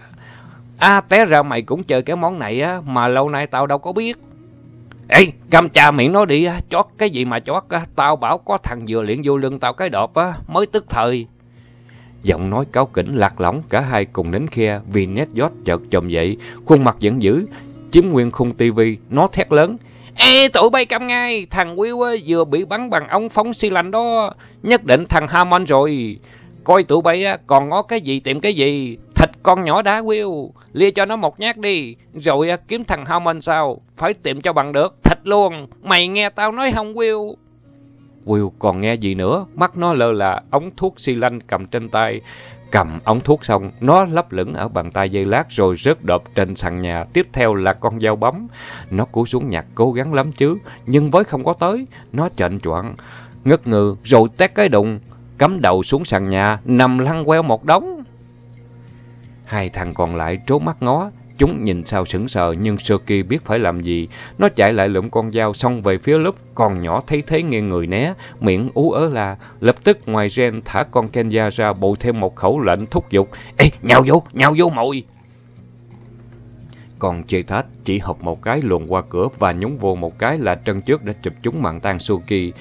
À, té ra mày cũng chơi cái món này á, mà lâu nay tao đâu có biết. Ê, cầm trà miệng nó đi, chót cái gì mà chót, tao bảo có thằng vừa luyện vô lưng tao cái đột á, mới tức thời. Giọng nói cáo kỉnh lạc lõng cả hai cùng nín khe vì nét giót chợt chồm dậy, khuôn mặt giận dữ, chiếm nguyên khung tivi, nó thét lớn. Ê, tụi bay cam ngay, thằng Will vừa bị bắn bằng ống phóng xi lanh đó, nhất định thằng Hammond rồi. Coi tụi bay còn ngó cái gì tìm cái gì, thịt con nhỏ đá Will, lia cho nó một nhát đi, rồi kiếm thằng Hammond sao, phải tìm cho bằng được, thịt luôn, mày nghe tao nói không Will. Will còn nghe gì nữa, mắt nó lơ là ống thuốc xi lanh cầm trên tay. Cầm ống thuốc xong, nó lấp lửng ở bàn tay dây lát rồi rớt đột trên sàn nhà. Tiếp theo là con dao bấm. Nó cúi xuống nhặt cố gắng lắm chứ, nhưng với không có tới. Nó chệnh choạng ngất ngừ rồi tét cái đụng, cắm đầu xuống sàn nhà, nằm lăn queo một đống. Hai thằng còn lại trố mắt ngó, Chúng nhìn sao sững sờ nhưng Suki biết phải làm gì. Nó chạy lại lượm con dao xong về phía lúc còn nhỏ thấy thế nghiêng người né, miệng ú ớ là. Lập tức ngoài Ren thả con Kenya ra bồi thêm một khẩu lệnh thúc giục. Ê, nhào vô, nhào vô mồi! Còn chị Thách chỉ học một cái luồn qua cửa và nhúng vô một cái là chân trước đã chụp trúng mạng tan Suki.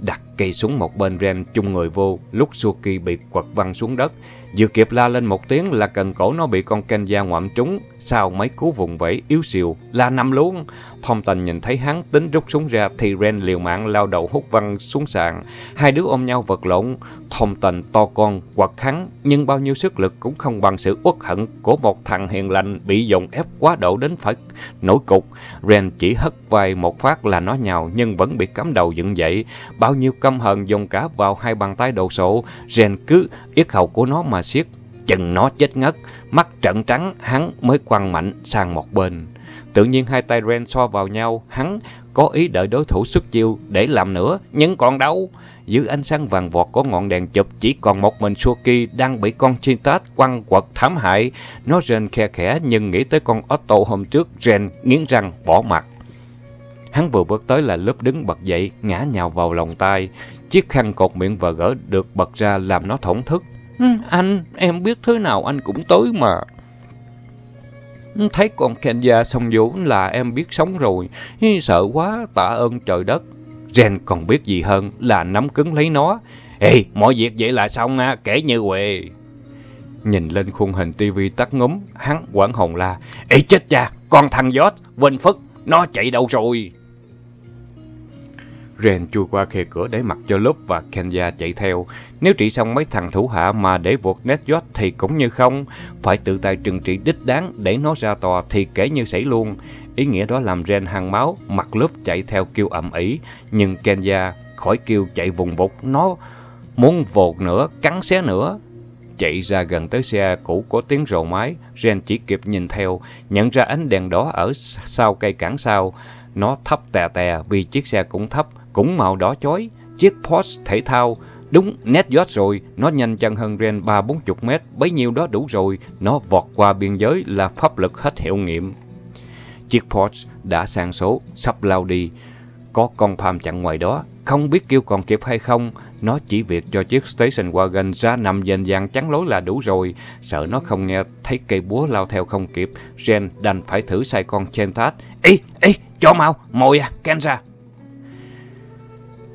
Đặt cây súng một bên Ren chung người vô, lúc Suki bị quật văng xuống đất. Vừa kịp la lên một tiếng là cần cổ nó bị con Kenya ngoạm trúng, sau mấy cú vùng vẫy yếu xìu, la nằm luôn. Thông tình nhìn thấy hắn tính rút súng ra thì Ren liều mạng lao đầu hút văng xuống sàn. Hai đứa ôm nhau vật lộn, thông tình to con quật hắn, nhưng bao nhiêu sức lực cũng không bằng sự uất hận của một thằng hiền lành bị dồn ép quá độ đến phải nổi cục. Ren chỉ hất vai một phát là nó nhào nhưng vẫn bị cắm đầu dựng dậy. Bao nhiêu căm hận dùng cả vào hai bàn tay đồ sộ, Ren cứ yết hầu của nó mà siết chừng nó chết ngất, mắt trận trắng, hắn mới quăng mạnh sang một bên. Tự nhiên hai tay Ren so vào nhau, hắn có ý đợi đối thủ xuất chiêu để làm nữa, nhưng còn đâu. Dưới ánh sáng vàng vọt của ngọn đèn chụp chỉ còn một mình Suki đang bị con Chintat quăng quật thảm hại. Nó Ren khe khẽ nhưng nghĩ tới con Otto hôm trước, Ren nghiến răng bỏ mặt. Hắn vừa bước tới là lớp đứng bật dậy, ngã nhào vào lòng tay. Chiếc khăn cột miệng vờ gỡ được bật ra làm nó thổn thức. Ừ, anh, em biết thế nào anh cũng tới mà. Thấy con Kenya xong vốn là em biết sống rồi. Sợ quá, tạ ơn trời đất. Ren còn biết gì hơn là nắm cứng lấy nó. Ê, mọi việc vậy là xong á, kể như quệ. Nhìn lên khung hình tivi tắt ngấm hắn quảng hồn la. Ê chết cha, con thằng giót, quên phức, nó chạy đâu rồi? Ren chui qua khe cửa để mặc cho Lúc và Kenya chạy theo. Nếu trị xong mấy thằng thủ hạ mà để vượt nét giót thì cũng như không. Phải tự tay trừng trị đích đáng để nó ra tòa thì kể như xảy luôn. Ý nghĩa đó làm Ren hăng máu, mặt Lúc chạy theo kêu ẩm ý. Nhưng Kenya khỏi kêu chạy vùng vụt, nó muốn vột nữa, cắn xé nữa. Chạy ra gần tới xe cũ có tiếng rồ máy, Ren chỉ kịp nhìn theo, nhận ra ánh đèn đỏ ở sau cây cản sau. Nó thấp tè tè vì chiếc xe cũng thấp, cũng màu đỏ chói. Chiếc Porsche thể thao, đúng nét giót rồi, nó nhanh chân hơn Ren ba bốn chục mét, bấy nhiêu đó đủ rồi, nó vọt qua biên giới là pháp lực hết hiệu nghiệm. Chiếc Porsche đã sang số, sắp lao đi. Có con Palm chặn ngoài đó, không biết kêu còn kịp hay không, nó chỉ việc cho chiếc station wagon ra nằm dền dàng chắn lối là đủ rồi. Sợ nó không nghe thấy cây búa lao theo không kịp, Ren đành phải thử sai con Chentat. Ê, ê, cho mau, mồi à, Kenza.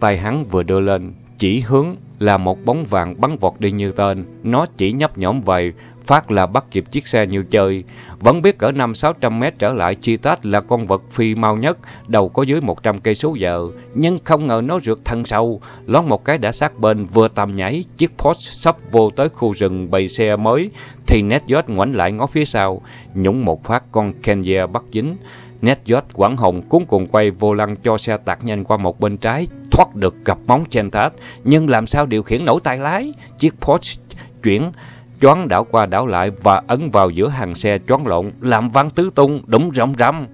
Tay hắn vừa đưa lên, chỉ hướng là một bóng vàng bắn vọt đi như tên. Nó chỉ nhấp nhõm vậy, phát là bắt kịp chiếc xe như chơi. Vẫn biết cỡ 5-600 mét trở lại, Cheetah là con vật phi mau nhất, đầu có dưới 100 cây số giờ. Nhưng không ngờ nó rượt thân sâu, lón một cái đã sát bên, vừa tầm nhảy, chiếc Porsche sắp vô tới khu rừng bầy xe mới, thì Netjot ngoảnh lại ngó phía sau, nhũng một phát con Kenya bắt dính. Netjot quảng hồng cuốn cùng quay vô lăng cho xe tạt nhanh qua một bên trái, thoát được cặp móng Chentat, nhưng làm sao điều khiển nổi tay lái? Chiếc Porsche chuyển choáng đảo qua đảo lại và ấn vào giữa hàng xe choáng lộn, làm văng tứ tung, đúng rộng răm.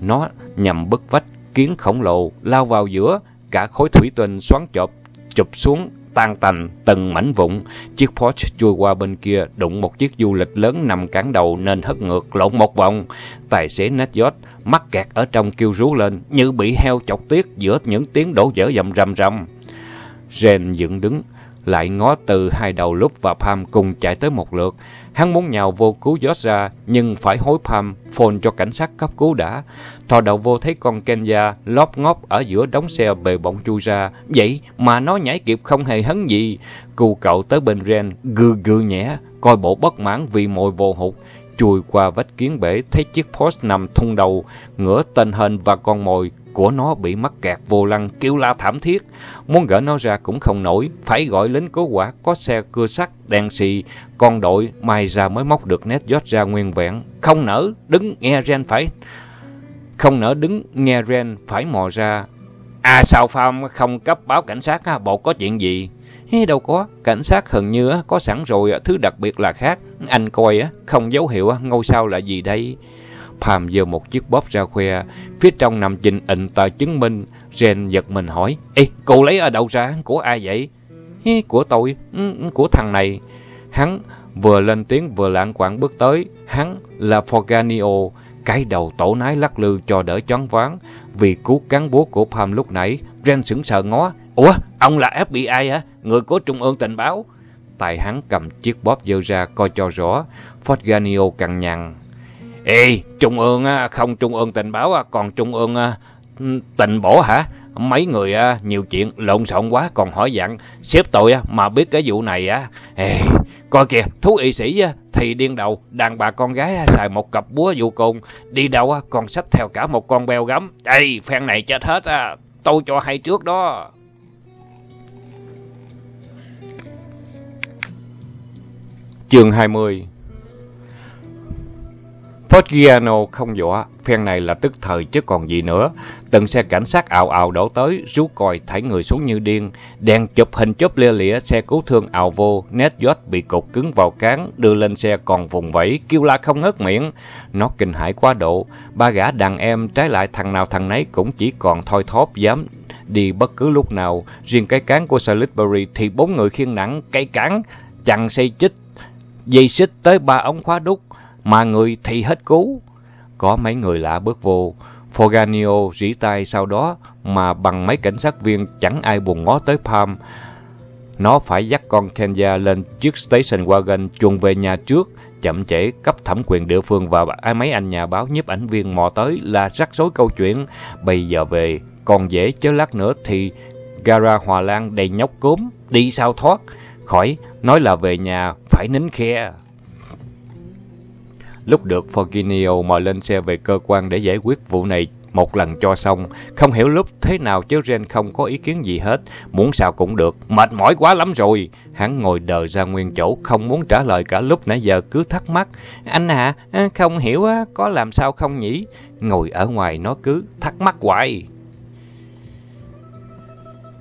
Nó nhằm bức vách kiến khổng lồ lao vào giữa, cả khối thủy tinh xoắn chộp chụp xuống tan tành từng mảnh vụn. Chiếc Porsche chui qua bên kia, đụng một chiếc du lịch lớn nằm cản đầu nên hất ngược lộn một vòng. Tài xế Netjot mắc kẹt ở trong kêu rú lên như bị heo chọc tiết giữa những tiếng đổ vỡ dầm rầm rầm. Ren dựng đứng, lại ngó từ hai đầu lúc và Pam cùng chạy tới một lượt. Hắn muốn nhào vô cứu George ra, nhưng phải hối Pam phone cho cảnh sát cấp cứu đã. Thò đầu vô thấy con Kenya lóp ngóp ở giữa đống xe bề bọng chui ra. Vậy mà nó nhảy kịp không hề hấn gì. Cù cậu tới bên Ren, gừ gừ nhẹ, coi bộ bất mãn vì mồi vô hụt. Chui qua vách kiến bể, thấy chiếc Porsche nằm thung đầu, ngửa tên hên và con mồi của nó bị mắc kẹt vô lăng kêu la thảm thiết. Muốn gỡ nó ra cũng không nổi, phải gọi lính cứu hỏa có xe cưa sắt, đèn xì. Con đội mai ra mới móc được nét giót ra nguyên vẹn. Không nỡ, đứng nghe Ren phải... Không nỡ đứng nghe Ren phải mò ra. À sao Farm không cấp báo cảnh sát ha, bộ có chuyện gì? Hey, đâu có, cảnh sát hình như có sẵn rồi, thứ đặc biệt là khác. Anh coi, không dấu hiệu ngôi sao là gì đây? Phàm giơ một chiếc bóp ra khoe, phía trong nằm trình ịnh tờ chứng minh. Ren giật mình hỏi, Ê, cậu lấy ở đâu ra? Của ai vậy? Ê, của tôi, ừ, của thằng này. Hắn vừa lên tiếng vừa lãng quạng bước tới. Hắn là Forganio, cái đầu tổ nái lắc lư cho đỡ chón ván. Vì cú cán búa của Phàm lúc nãy, Ren sững sờ ngó. Ủa, ông là FBI hả? Người của Trung ương tình báo? Tài hắn cầm chiếc bóp dơ ra coi cho rõ. Forganio cằn nhằn. Ê, Trung ương không Trung ương tình báo, còn Trung ương à, tình bổ hả? Mấy người à, nhiều chuyện lộn xộn quá còn hỏi dặn xếp tội à, mà biết cái vụ này á. Ê, coi kìa, thú y sĩ thì điên đầu, đàn bà con gái xài một cặp búa vụ côn, đi đâu còn xách theo cả một con beo gấm. Ê, phen này chết hết á, tôi cho hay trước đó. Chương 20 Forgiano không dọa, phen này là tức thời chứ còn gì nữa. Từng xe cảnh sát ào ào đổ tới, rú còi thảy người xuống như điên. Đèn chụp hình chớp lia lịa, xe cứu thương ào vô, nét giót bị cột cứng vào cán, đưa lên xe còn vùng vẫy, kêu la không ngớt miệng. Nó kinh hãi quá độ, ba gã đàn em trái lại thằng nào thằng nấy cũng chỉ còn thoi thóp dám đi bất cứ lúc nào. Riêng cái cán của Salisbury thì bốn người khiêng nặng, cây cán, chằng xây chích, dây xích tới ba ống khóa đúc mà người thì hết cứu. Có mấy người lạ bước vô, Foganio rỉ tay sau đó mà bằng mấy cảnh sát viên chẳng ai buồn ngó tới Palm. Nó phải dắt con Kenya lên chiếc station wagon chuồn về nhà trước, chậm trễ cấp thẩm quyền địa phương và ai mấy anh nhà báo nhiếp ảnh viên mò tới là rắc rối câu chuyện. Bây giờ về, còn dễ chớ lát nữa thì gara Hòa Lan đầy nhóc cốm, đi sao thoát. Khỏi, nói là về nhà, phải nín khe lúc được Forginio mời lên xe về cơ quan để giải quyết vụ này một lần cho xong. Không hiểu lúc thế nào chứ Ren không có ý kiến gì hết. Muốn sao cũng được. Mệt mỏi quá lắm rồi. Hắn ngồi đờ ra nguyên chỗ, không muốn trả lời cả lúc nãy giờ cứ thắc mắc. Anh à, à không hiểu có làm sao không nhỉ? Ngồi ở ngoài nó cứ thắc mắc hoài.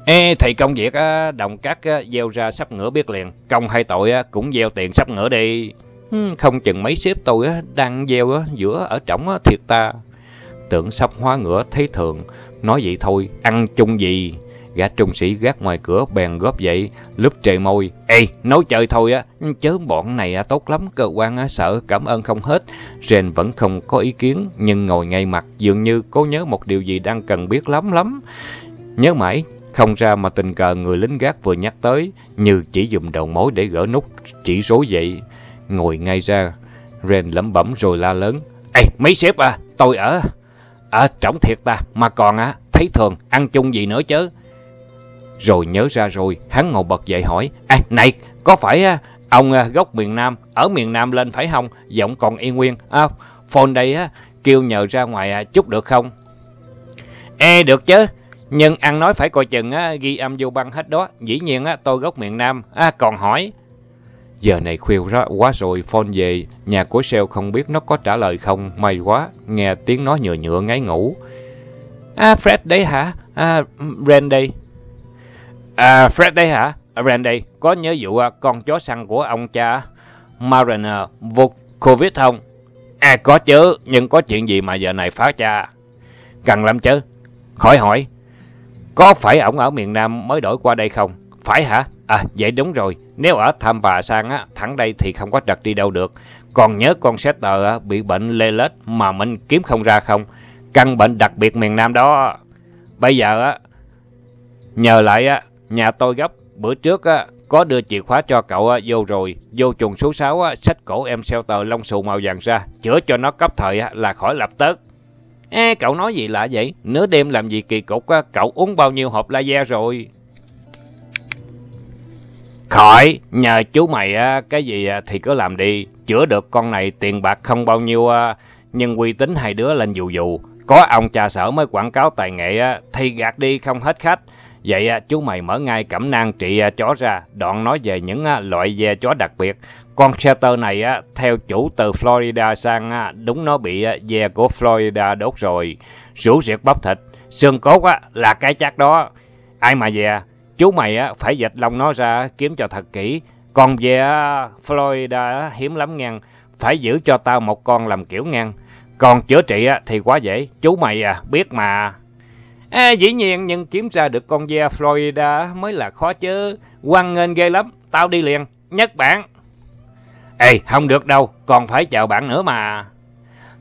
Ê, thì công việc đồng cát gieo ra sắp ngửa biết liền. Công hay tội cũng gieo tiền sắp ngửa đi. Không chừng mấy xếp tôi á, đang gieo á, giữa ở trỏng thiệt ta. Tưởng sắp hóa ngựa thấy thường. Nói vậy thôi, ăn chung gì? Gã trung sĩ gác ngoài cửa bèn góp dậy, lúc trời môi. Ê, nói chơi thôi á, chớ bọn này tốt lắm, cơ quan á, sợ cảm ơn không hết. Ren vẫn không có ý kiến, nhưng ngồi ngay mặt dường như cố nhớ một điều gì đang cần biết lắm lắm. Nhớ mãi, không ra mà tình cờ người lính gác vừa nhắc tới, như chỉ dùng đầu mối để gỡ nút, chỉ rối vậy. Ngồi ngay ra, Ren lẩm bẩm rồi la lớn. Ê, mấy sếp à, tôi ở... Ở trỏng thiệt ta, mà còn á, thấy thường, ăn chung gì nữa chứ. Rồi nhớ ra rồi, hắn ngồi bật dậy hỏi. Ê, này, có phải á, ông à, gốc miền Nam, ở miền Nam lên phải không? Giọng còn yên nguyên. À, phone đây á, kêu nhờ ra ngoài à, chút được không? Ê, được chứ. Nhưng ăn nói phải coi chừng á, ghi âm vô băng hết đó. Dĩ nhiên á, tôi gốc miền Nam. À, còn hỏi. Giờ này khuya ra quá rồi, phone về, nhà của Seo không biết nó có trả lời không, may quá, nghe tiếng nó nhựa nhựa ngáy ngủ. À, Fred đấy hả? À, Ren đây. À, Fred đấy hả? À, Ren đây, có nhớ vụ à, con chó săn của ông cha Mariner vô Covid không? À, có chứ, nhưng có chuyện gì mà giờ này phá cha? Cần lắm chứ. Khỏi hỏi, có phải ổng ở miền Nam mới đổi qua đây không? Phải hả? À, vậy đúng rồi. Nếu ở Tham Bà Sang á, thẳng đây thì không có trật đi đâu được. Còn nhớ con Setter á, bị bệnh lê lết mà mình kiếm không ra không? Căn bệnh đặc biệt miền Nam đó. Bây giờ á, nhờ lại á, nhà tôi gấp. Bữa trước á, có đưa chìa khóa cho cậu á, vô rồi. Vô chuồng số 6 á, xách cổ em Shelter lông xù màu vàng ra. Chữa cho nó cấp thời á, là khỏi lập tức. Ê, cậu nói gì lạ vậy? Nửa đêm làm gì kỳ cục á, cậu uống bao nhiêu hộp laser rồi? Khỏi, nhờ chú mày á, cái gì thì cứ làm đi. Chữa được con này tiền bạc không bao nhiêu, nhưng uy tín hai đứa lên dù dù. Có ông cha sở mới quảng cáo tài nghệ á, thì gạt đi không hết khách. Vậy chú mày mở ngay cẩm nang trị à, chó ra, đoạn nói về những loại ve chó đặc biệt. Con Setter này á, theo chủ từ Florida sang á, đúng nó bị ve của Florida đốt rồi. Rủ riệt bắp thịt, xương cốt á, là cái chắc đó. Ai mà về, chú mày á, phải dạch lông nó ra kiếm cho thật kỹ. Còn về Florida hiếm lắm ngang, phải giữ cho tao một con làm kiểu ngang. Còn chữa trị á, thì quá dễ, chú mày à, biết mà. À, dĩ nhiên, nhưng kiếm ra được con ve Florida mới là khó chứ. Quăng nghênh ghê lắm, tao đi liền, nhất bản. Ê, không được đâu, còn phải chào bạn nữa mà.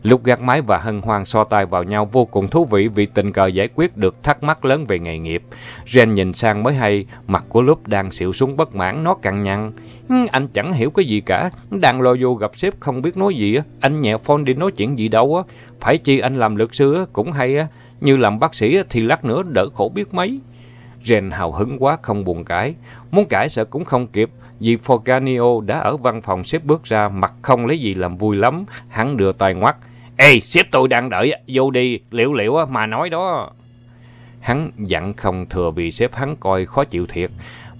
Lúc gác máy và hân hoan so tay vào nhau vô cùng thú vị vì tình cờ giải quyết được thắc mắc lớn về nghề nghiệp. Ren nhìn sang mới hay, mặt của lúc đang xịu xuống bất mãn, nó cằn nhằn. Ừ, anh chẳng hiểu cái gì cả, đang lo vô gặp sếp không biết nói gì, anh nhẹ phone đi nói chuyện gì đâu. á Phải chi anh làm luật sư cũng hay, như làm bác sĩ thì lát nữa đỡ khổ biết mấy. Ren hào hứng quá không buồn cãi, muốn cãi sợ cũng không kịp, vì Forganio đã ở văn phòng sếp bước ra, mặt không lấy gì làm vui lắm, hắn đưa tay ngoắt. Ê, sếp tôi đang đợi, vô đi, liệu liệu mà nói đó. Hắn dặn không thừa vì sếp hắn coi khó chịu thiệt.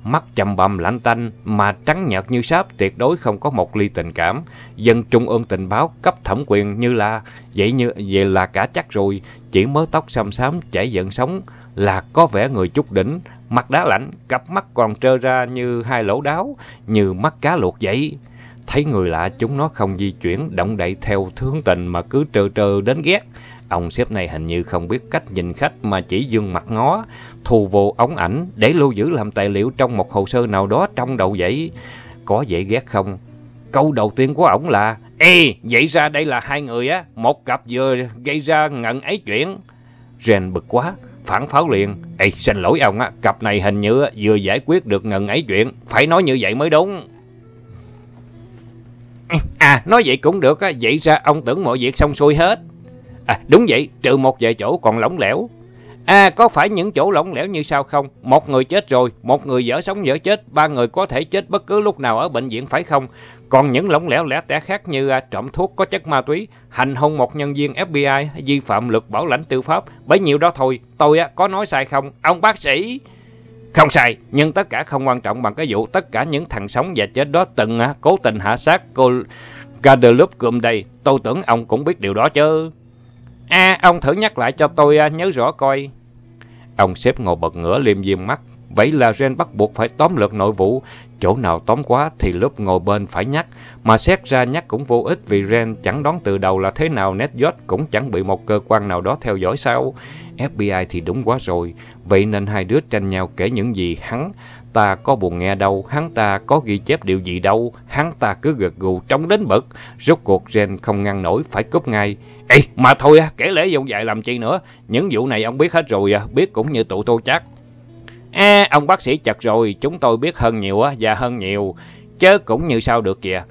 Mắt chầm bầm lạnh tanh mà trắng nhợt như sáp tuyệt đối không có một ly tình cảm. Dân trung ương tình báo cấp thẩm quyền như là vậy như vậy là cả chắc rồi, chỉ mớ tóc xăm xám chảy giận sống là có vẻ người chút đỉnh, mặt đá lạnh, cặp mắt còn trơ ra như hai lỗ đáo, như mắt cá luộc vậy. Thấy người lạ chúng nó không di chuyển, động đậy theo thương tình mà cứ trơ trơ đến ghét. Ông sếp này hình như không biết cách nhìn khách mà chỉ dương mặt ngó, thu vô ống ảnh để lưu giữ làm tài liệu trong một hồ sơ nào đó trong đầu vậy. Có dễ ghét không? Câu đầu tiên của ổng là Ê, vậy ra đây là hai người á, một cặp vừa gây ra ngận ấy chuyện. Ren bực quá, phản pháo liền. Ê, xin lỗi ông á, cặp này hình như vừa giải quyết được ngần ấy chuyện, phải nói như vậy mới đúng. À, nói vậy cũng được á, vậy ra ông tưởng mọi việc xong xuôi hết. À, đúng vậy, trừ một vài chỗ còn lỏng lẻo. À, có phải những chỗ lỏng lẻo như sao không? Một người chết rồi, một người dở sống dở chết, ba người có thể chết bất cứ lúc nào ở bệnh viện phải không? Còn những lỏng lẻo lẻ tẻ khác như à, trộm thuốc có chất ma túy, hành hung một nhân viên FBI, vi phạm luật bảo lãnh tư pháp, bấy nhiêu đó thôi. Tôi có nói sai không? Ông bác sĩ... Không sai, nhưng tất cả không quan trọng bằng cái vụ tất cả những thằng sống và chết đó từng à, cố tình hạ sát cô Guadeloupe gồm đây. Tôi tưởng ông cũng biết điều đó chứ. À, ông thử nhắc lại cho tôi à, nhớ rõ coi. Ông xếp ngồi bật ngửa liêm diêm mắt. Vậy là Ren bắt buộc phải tóm lược nội vụ. Chỗ nào tóm quá thì lúc ngồi bên phải nhắc. Mà xét ra nhắc cũng vô ích vì Ren chẳng đoán từ đầu là thế nào NetJot cũng chẳng bị một cơ quan nào đó theo dõi sao. FBI thì đúng quá rồi. Vậy nên hai đứa tranh nhau kể những gì hắn ta có buồn nghe đâu, hắn ta có ghi chép điều gì đâu, hắn ta cứ gật gù trống đến bực. Rốt cuộc Ren không ngăn nổi, phải cúp ngay. Ê, mà thôi à, kể lễ dông dài làm chi nữa. Những vụ này ông biết hết rồi à, biết cũng như tụi tôi chắc. À, ông bác sĩ chật rồi, chúng tôi biết hơn nhiều á, và hơn nhiều. Chứ cũng như sao được kìa.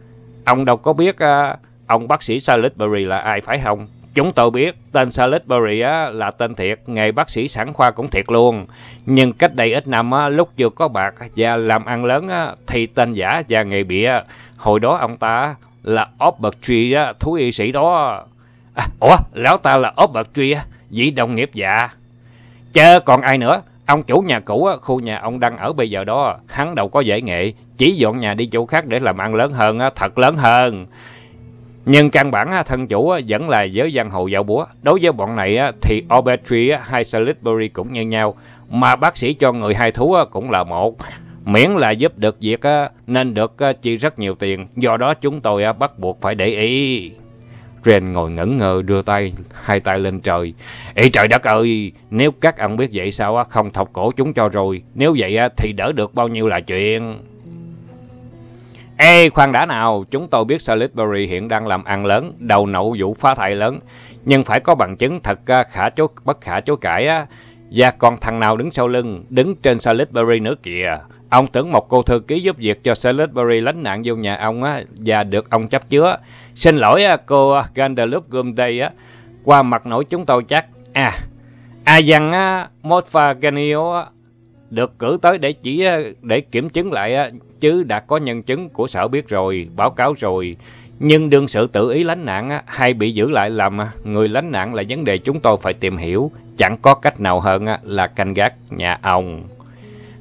Ông đâu có biết uh, ông bác sĩ Salisbury là ai phải không? Chúng tôi biết tên Salisbury á, là tên thiệt, nghề bác sĩ sản khoa cũng thiệt luôn. Nhưng cách đây ít năm á, lúc chưa có bạc và làm ăn lớn á, thì tên giả và nghề bịa. Hồi đó ông ta là Obertree, á, thú y sĩ đó. À, ủa, lão ta là Obertree, vị đồng nghiệp dạ. Chứ còn ai nữa? Ông chủ nhà cũ, khu nhà ông đang ở bây giờ đó, hắn đâu có dễ nghệ, chỉ dọn nhà đi chỗ khác để làm ăn lớn hơn, thật lớn hơn. Nhưng căn bản thân chủ vẫn là giới giang hồ dạo búa. Đối với bọn này thì Aubertree hay Salisbury cũng như nhau. Mà bác sĩ cho người hai thú cũng là một. Miễn là giúp được việc nên được chi rất nhiều tiền. Do đó chúng tôi bắt buộc phải để ý. Ren ngồi ngẩn ngơ đưa tay, hai tay lên trời. Ê trời đất ơi, nếu các ông biết vậy sao không thọc cổ chúng cho rồi. Nếu vậy thì đỡ được bao nhiêu là chuyện. Ê, khoan đã nào, chúng tôi biết Salisbury hiện đang làm ăn lớn, đầu nậu vụ phá thai lớn, nhưng phải có bằng chứng thật à, khả chối, bất khả chối cãi á. Và còn thằng nào đứng sau lưng, đứng trên Salisbury nữa kìa. Ông tưởng một cô thư ký giúp việc cho Salisbury lánh nạn vô nhà ông á, và được ông chấp chứa. Xin lỗi à, cô Gandalup Gumday á, qua mặt nổi chúng tôi chắc. À, à rằng á, Motfaganio được cử tới để chỉ à, để kiểm chứng lại chứ đã có nhân chứng của sở biết rồi, báo cáo rồi. Nhưng đương sự tự ý lánh nạn hay bị giữ lại làm à, người lánh nạn là vấn đề chúng tôi phải tìm hiểu. Chẳng có cách nào hơn là canh gác nhà ông.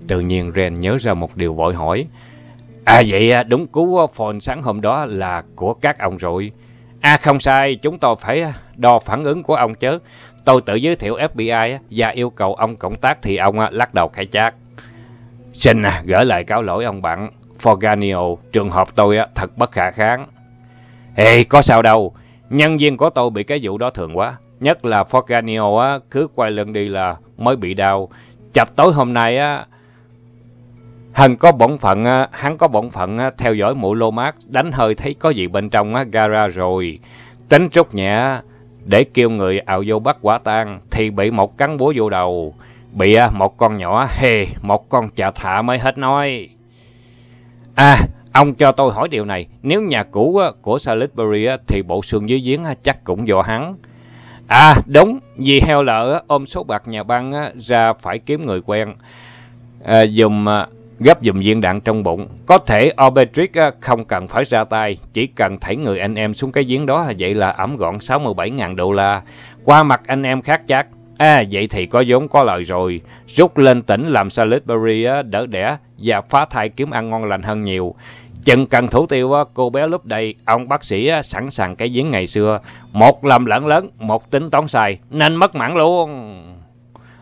Tự nhiên Ren nhớ ra một điều vội hỏi. À vậy à, đúng cú phone sáng hôm đó là của các ông rồi. À không sai, chúng tôi phải đo phản ứng của ông chứ. Tôi tự giới thiệu FBI và yêu cầu ông cộng tác thì ông à, lắc đầu khai chát. Xin à, gửi lại cáo lỗi ông bạn. Forganio, trường hợp tôi thật bất khả kháng. Ê, có sao đâu. Nhân viên của tôi bị cái vụ đó thường quá. Nhất là Forganio cứ quay lưng đi là mới bị đau. Chập tối hôm nay á, Hân có bổn phận, hắn có bổn phận theo dõi mụ lô mát, đánh hơi thấy có gì bên trong gara rồi. Tính trúc nhẹ, để kêu người ảo vô bắt quả tang thì bị một cắn búa vô đầu. Bị một con nhỏ, hề, một con chà thả mới hết nói. À, ông cho tôi hỏi điều này, nếu nhà cũ của Salisbury thì bộ xương dưới giếng chắc cũng do hắn. À, đúng, vì heo lợ ôm số bạc nhà băng ra phải kiếm người quen. À, dùng à, gấp dùm viên đạn trong bụng. Có thể Obetrick không cần phải ra tay, chỉ cần thảy người anh em xuống cái giếng đó, vậy là ẩm gọn 67.000 đô la. Qua mặt anh em khác chắc. À, vậy thì có vốn có lời rồi. Rút lên tỉnh làm Salisbury đỡ đẻ và phá thai kiếm ăn ngon lành hơn nhiều. Chừng cần thủ tiêu cô bé lúc đây, ông bác sĩ sẵn sàng cái giếng ngày xưa. Một lầm lẫn lớn, một tính toán sai, nên mất mạng luôn.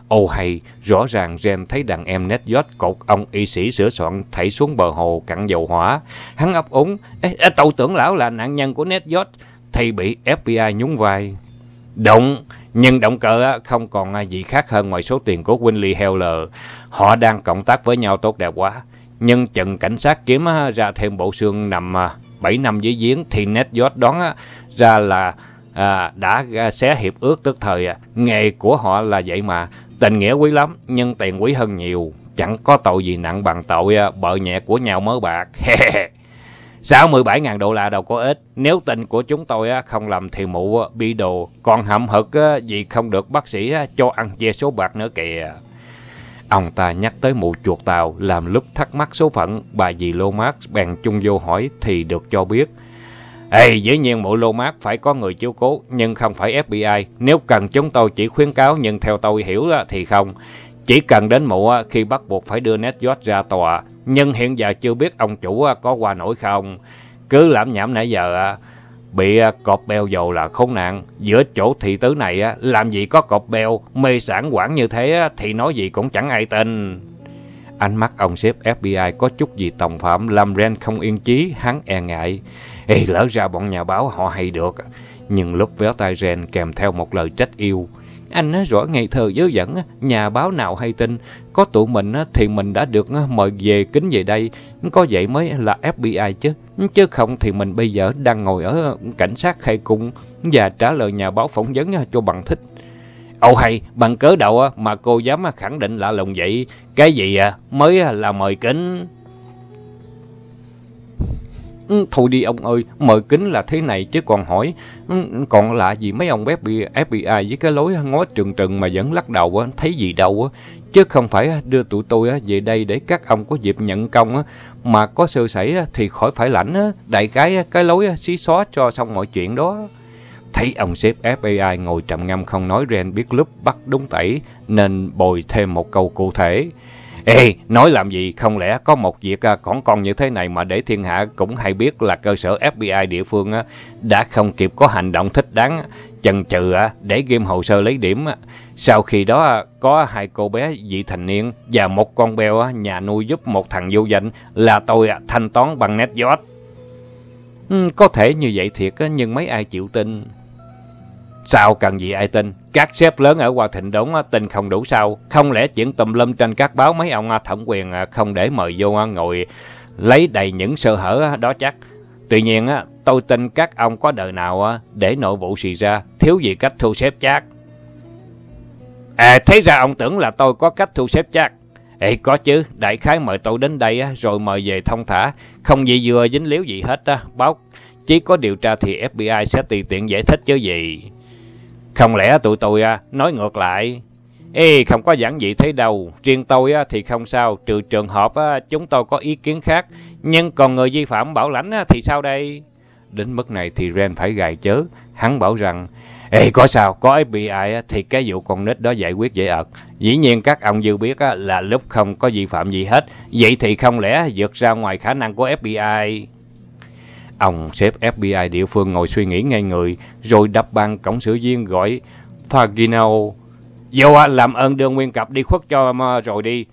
ô hay, rõ ràng Jen thấy đàn em nét giót cột ông y sĩ sửa soạn thảy xuống bờ hồ cặn dầu hỏa. Hắn ấp úng, Ê, tàu tưởng lão là nạn nhân của nét giót, thì bị FBI nhúng vai. Động, nhưng động cơ không còn gì khác hơn ngoài số tiền của Winley Heller. Họ đang cộng tác với nhau tốt đẹp quá. Nhưng chừng cảnh sát kiếm ra thêm bộ xương nằm à, 7 năm dưới giếng thì Ned George đoán ra là à, đã à, xé hiệp ước tức thời. À. Nghề của họ là vậy mà. Tình nghĩa quý lắm, nhưng tiền quý hơn nhiều. Chẳng có tội gì nặng bằng tội bợ nhẹ của nhau mớ bạc. 67.000 đô la đâu có ít. Nếu tình của chúng tôi không làm thì mụ bị đồ, còn hậm hực vì không được bác sĩ cho ăn ve số bạc nữa kìa. Ông ta nhắc tới mụ chuột tàu, làm lúc thắc mắc số phận, bà dì Lô Mát bèn chung vô hỏi thì được cho biết. Ê, dĩ nhiên mụ Lô Mát phải có người chiếu cố, nhưng không phải FBI. Nếu cần chúng tôi chỉ khuyến cáo, nhưng theo tôi hiểu thì không. Chỉ cần đến mụ khi bắt buộc phải đưa NetJot ra tòa, nhưng hiện giờ chưa biết ông chủ có qua nổi không. Cứ làm nhảm nãy giờ, bị cọp beo dầu là khốn nạn. Giữa chỗ thị tứ này, làm gì có cọp beo, mê sản quản như thế thì nói gì cũng chẳng ai tin. Ánh mắt ông sếp FBI có chút gì tòng phạm, làm Ren không yên chí, hắn e ngại. Ê, lỡ ra bọn nhà báo họ hay được. Nhưng lúc véo tay Ren kèm theo một lời trách yêu. Anh nói rõ ngày thơ dớ dẫn, nhà báo nào hay tin, có tụi mình thì mình đã được mời về kính về đây, có vậy mới là FBI chứ. Chứ không thì mình bây giờ đang ngồi ở cảnh sát khai cung và trả lời nhà báo phỏng vấn cho bằng thích. Ồ hay, bằng cớ đầu mà cô dám khẳng định lạ lùng vậy, cái gì à, mới là mời kính... Ừ, thôi đi ông ơi, mời kính là thế này chứ còn hỏi. Ừ, còn lạ gì mấy ông FBI, FBI với cái lối ngó trừng trừng mà vẫn lắc đầu, thấy gì đâu. Chứ không phải đưa tụi tôi về đây để các ông có dịp nhận công. Mà có sơ sẩy thì khỏi phải lãnh. Đại cái cái lối xí xóa cho xong mọi chuyện đó. Thấy ông sếp FBI ngồi trầm ngâm không nói Ren biết lúc bắt đúng tẩy nên bồi thêm một câu cụ thể. Ê, nói làm gì, không lẽ có một việc à, còn con như thế này mà để thiên hạ cũng hay biết là cơ sở FBI địa phương à, đã không kịp có hành động thích đáng, chần chừ à, để ghim hồ sơ lấy điểm. Sau khi đó có hai cô bé vị thành niên và một con beo nhà nuôi giúp một thằng vô danh là tôi thanh toán bằng net gió. Ừ, có thể như vậy thiệt nhưng mấy ai chịu tin. Sao cần gì ai tin? Các sếp lớn ở Hòa Thịnh Đống tin không đủ sao? Không lẽ chuyện tùm lum trên các báo mấy ông thẩm quyền à, không để mời vô ngồi lấy đầy những sơ hở đó chắc. Tuy nhiên, tôi tin các ông có đời nào để nội vụ xì ra, thiếu gì cách thu xếp chắc. À, thế ra ông tưởng là tôi có cách thu xếp chắc. Ê, có chứ, đại khái mời tôi đến đây rồi mời về thông thả, không gì vừa dính líu gì hết báo chỉ có điều tra thì FBI sẽ tùy tiện giải thích chứ gì. Không lẽ tụi tôi à, nói ngược lại? Ê, không có giảng gì thế đâu. Riêng tôi à, thì không sao, trừ trường hợp à, chúng tôi có ý kiến khác. Nhưng còn người vi phạm bảo lãnh thì sao đây? Đến mức này thì Ren phải gài chớ. Hắn bảo rằng, Ê, có sao, có FBI thì cái vụ con nít đó giải quyết dễ ợt. Dĩ nhiên các ông dư biết là lúc không có vi phạm gì hết. Vậy thì không lẽ vượt ra ngoài khả năng của FBI? Ông sếp FBI địa phương ngồi suy nghĩ ngay người, rồi đập bàn cổng sửa viên gọi Faginao. Vô làm ơn đưa nguyên cặp đi khuất cho rồi đi.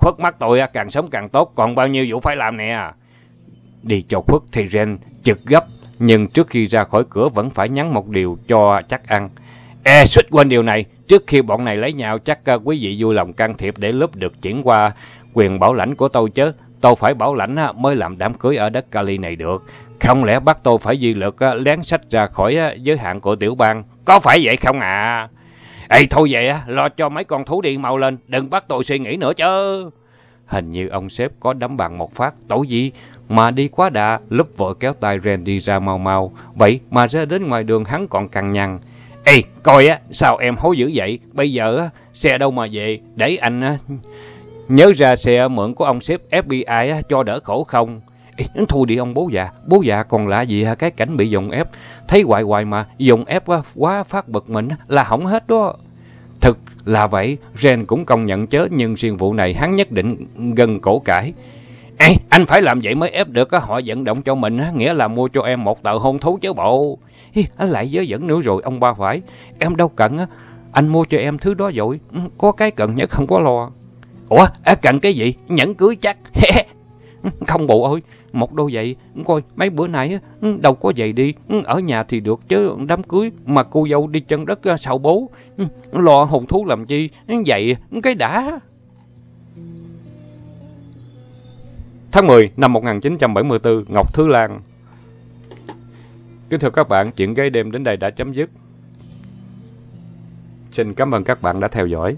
Khuất mắt tội càng sớm càng tốt, còn bao nhiêu vụ phải làm nè. Đi cho khuất thì Ren chực gấp, nhưng trước khi ra khỏi cửa vẫn phải nhắn một điều cho chắc ăn. E suýt quên điều này, trước khi bọn này lấy nhau chắc à, quý vị vui lòng can thiệp để lúc được chuyển qua quyền bảo lãnh của tôi chứ. Tôi phải bảo lãnh mới làm đám cưới ở đất Cali này được. Không lẽ bắt tôi phải di lực lén sách ra khỏi giới hạn của tiểu bang? Có phải vậy không ạ? À? Ê thôi vậy lo cho mấy con thú điện mau lên, đừng bắt tôi suy nghĩ nữa chứ. Hình như ông sếp có đấm bằng một phát, tổ gì mà đi quá đà, lúc vợ kéo tay Ren đi ra mau mau. Vậy mà ra đến ngoài đường hắn còn cằn nhằn. Ê, coi á, sao em hối dữ vậy? Bây giờ xe đâu mà về, để anh nhớ ra xe mượn của ông sếp FBI cho đỡ khổ không? Ê, thôi đi ông bố già, bố già còn lạ gì hả cái cảnh bị dùng ép. Thấy hoài hoài mà, dùng ép quá phát bực mình là hỏng hết đó. Thực là vậy, Ren cũng công nhận chớ, nhưng riêng vụ này hắn nhất định gần cổ cãi. Ê, anh phải làm vậy mới ép được họ vận động cho mình, nghĩa là mua cho em một tờ hôn thú chứ bộ. Anh lại giới dẫn nữa rồi, ông ba phải. Em đâu cần, anh mua cho em thứ đó rồi, ừ, có cái cần nhất không có lo. Ủa, cần cái gì? Nhẫn cưới chắc. Không bộ ơi, một đôi giày, coi mấy bữa nay đâu có giày đi, ở nhà thì được chứ đám cưới mà cô dâu đi chân đất à, sao bố, lo hồn thú làm chi, giày cái đã. Tháng 10 năm 1974, Ngọc Thứ Lan Kính thưa các bạn, chuyện gây đêm đến đây đã chấm dứt. Xin cảm ơn các bạn đã theo dõi.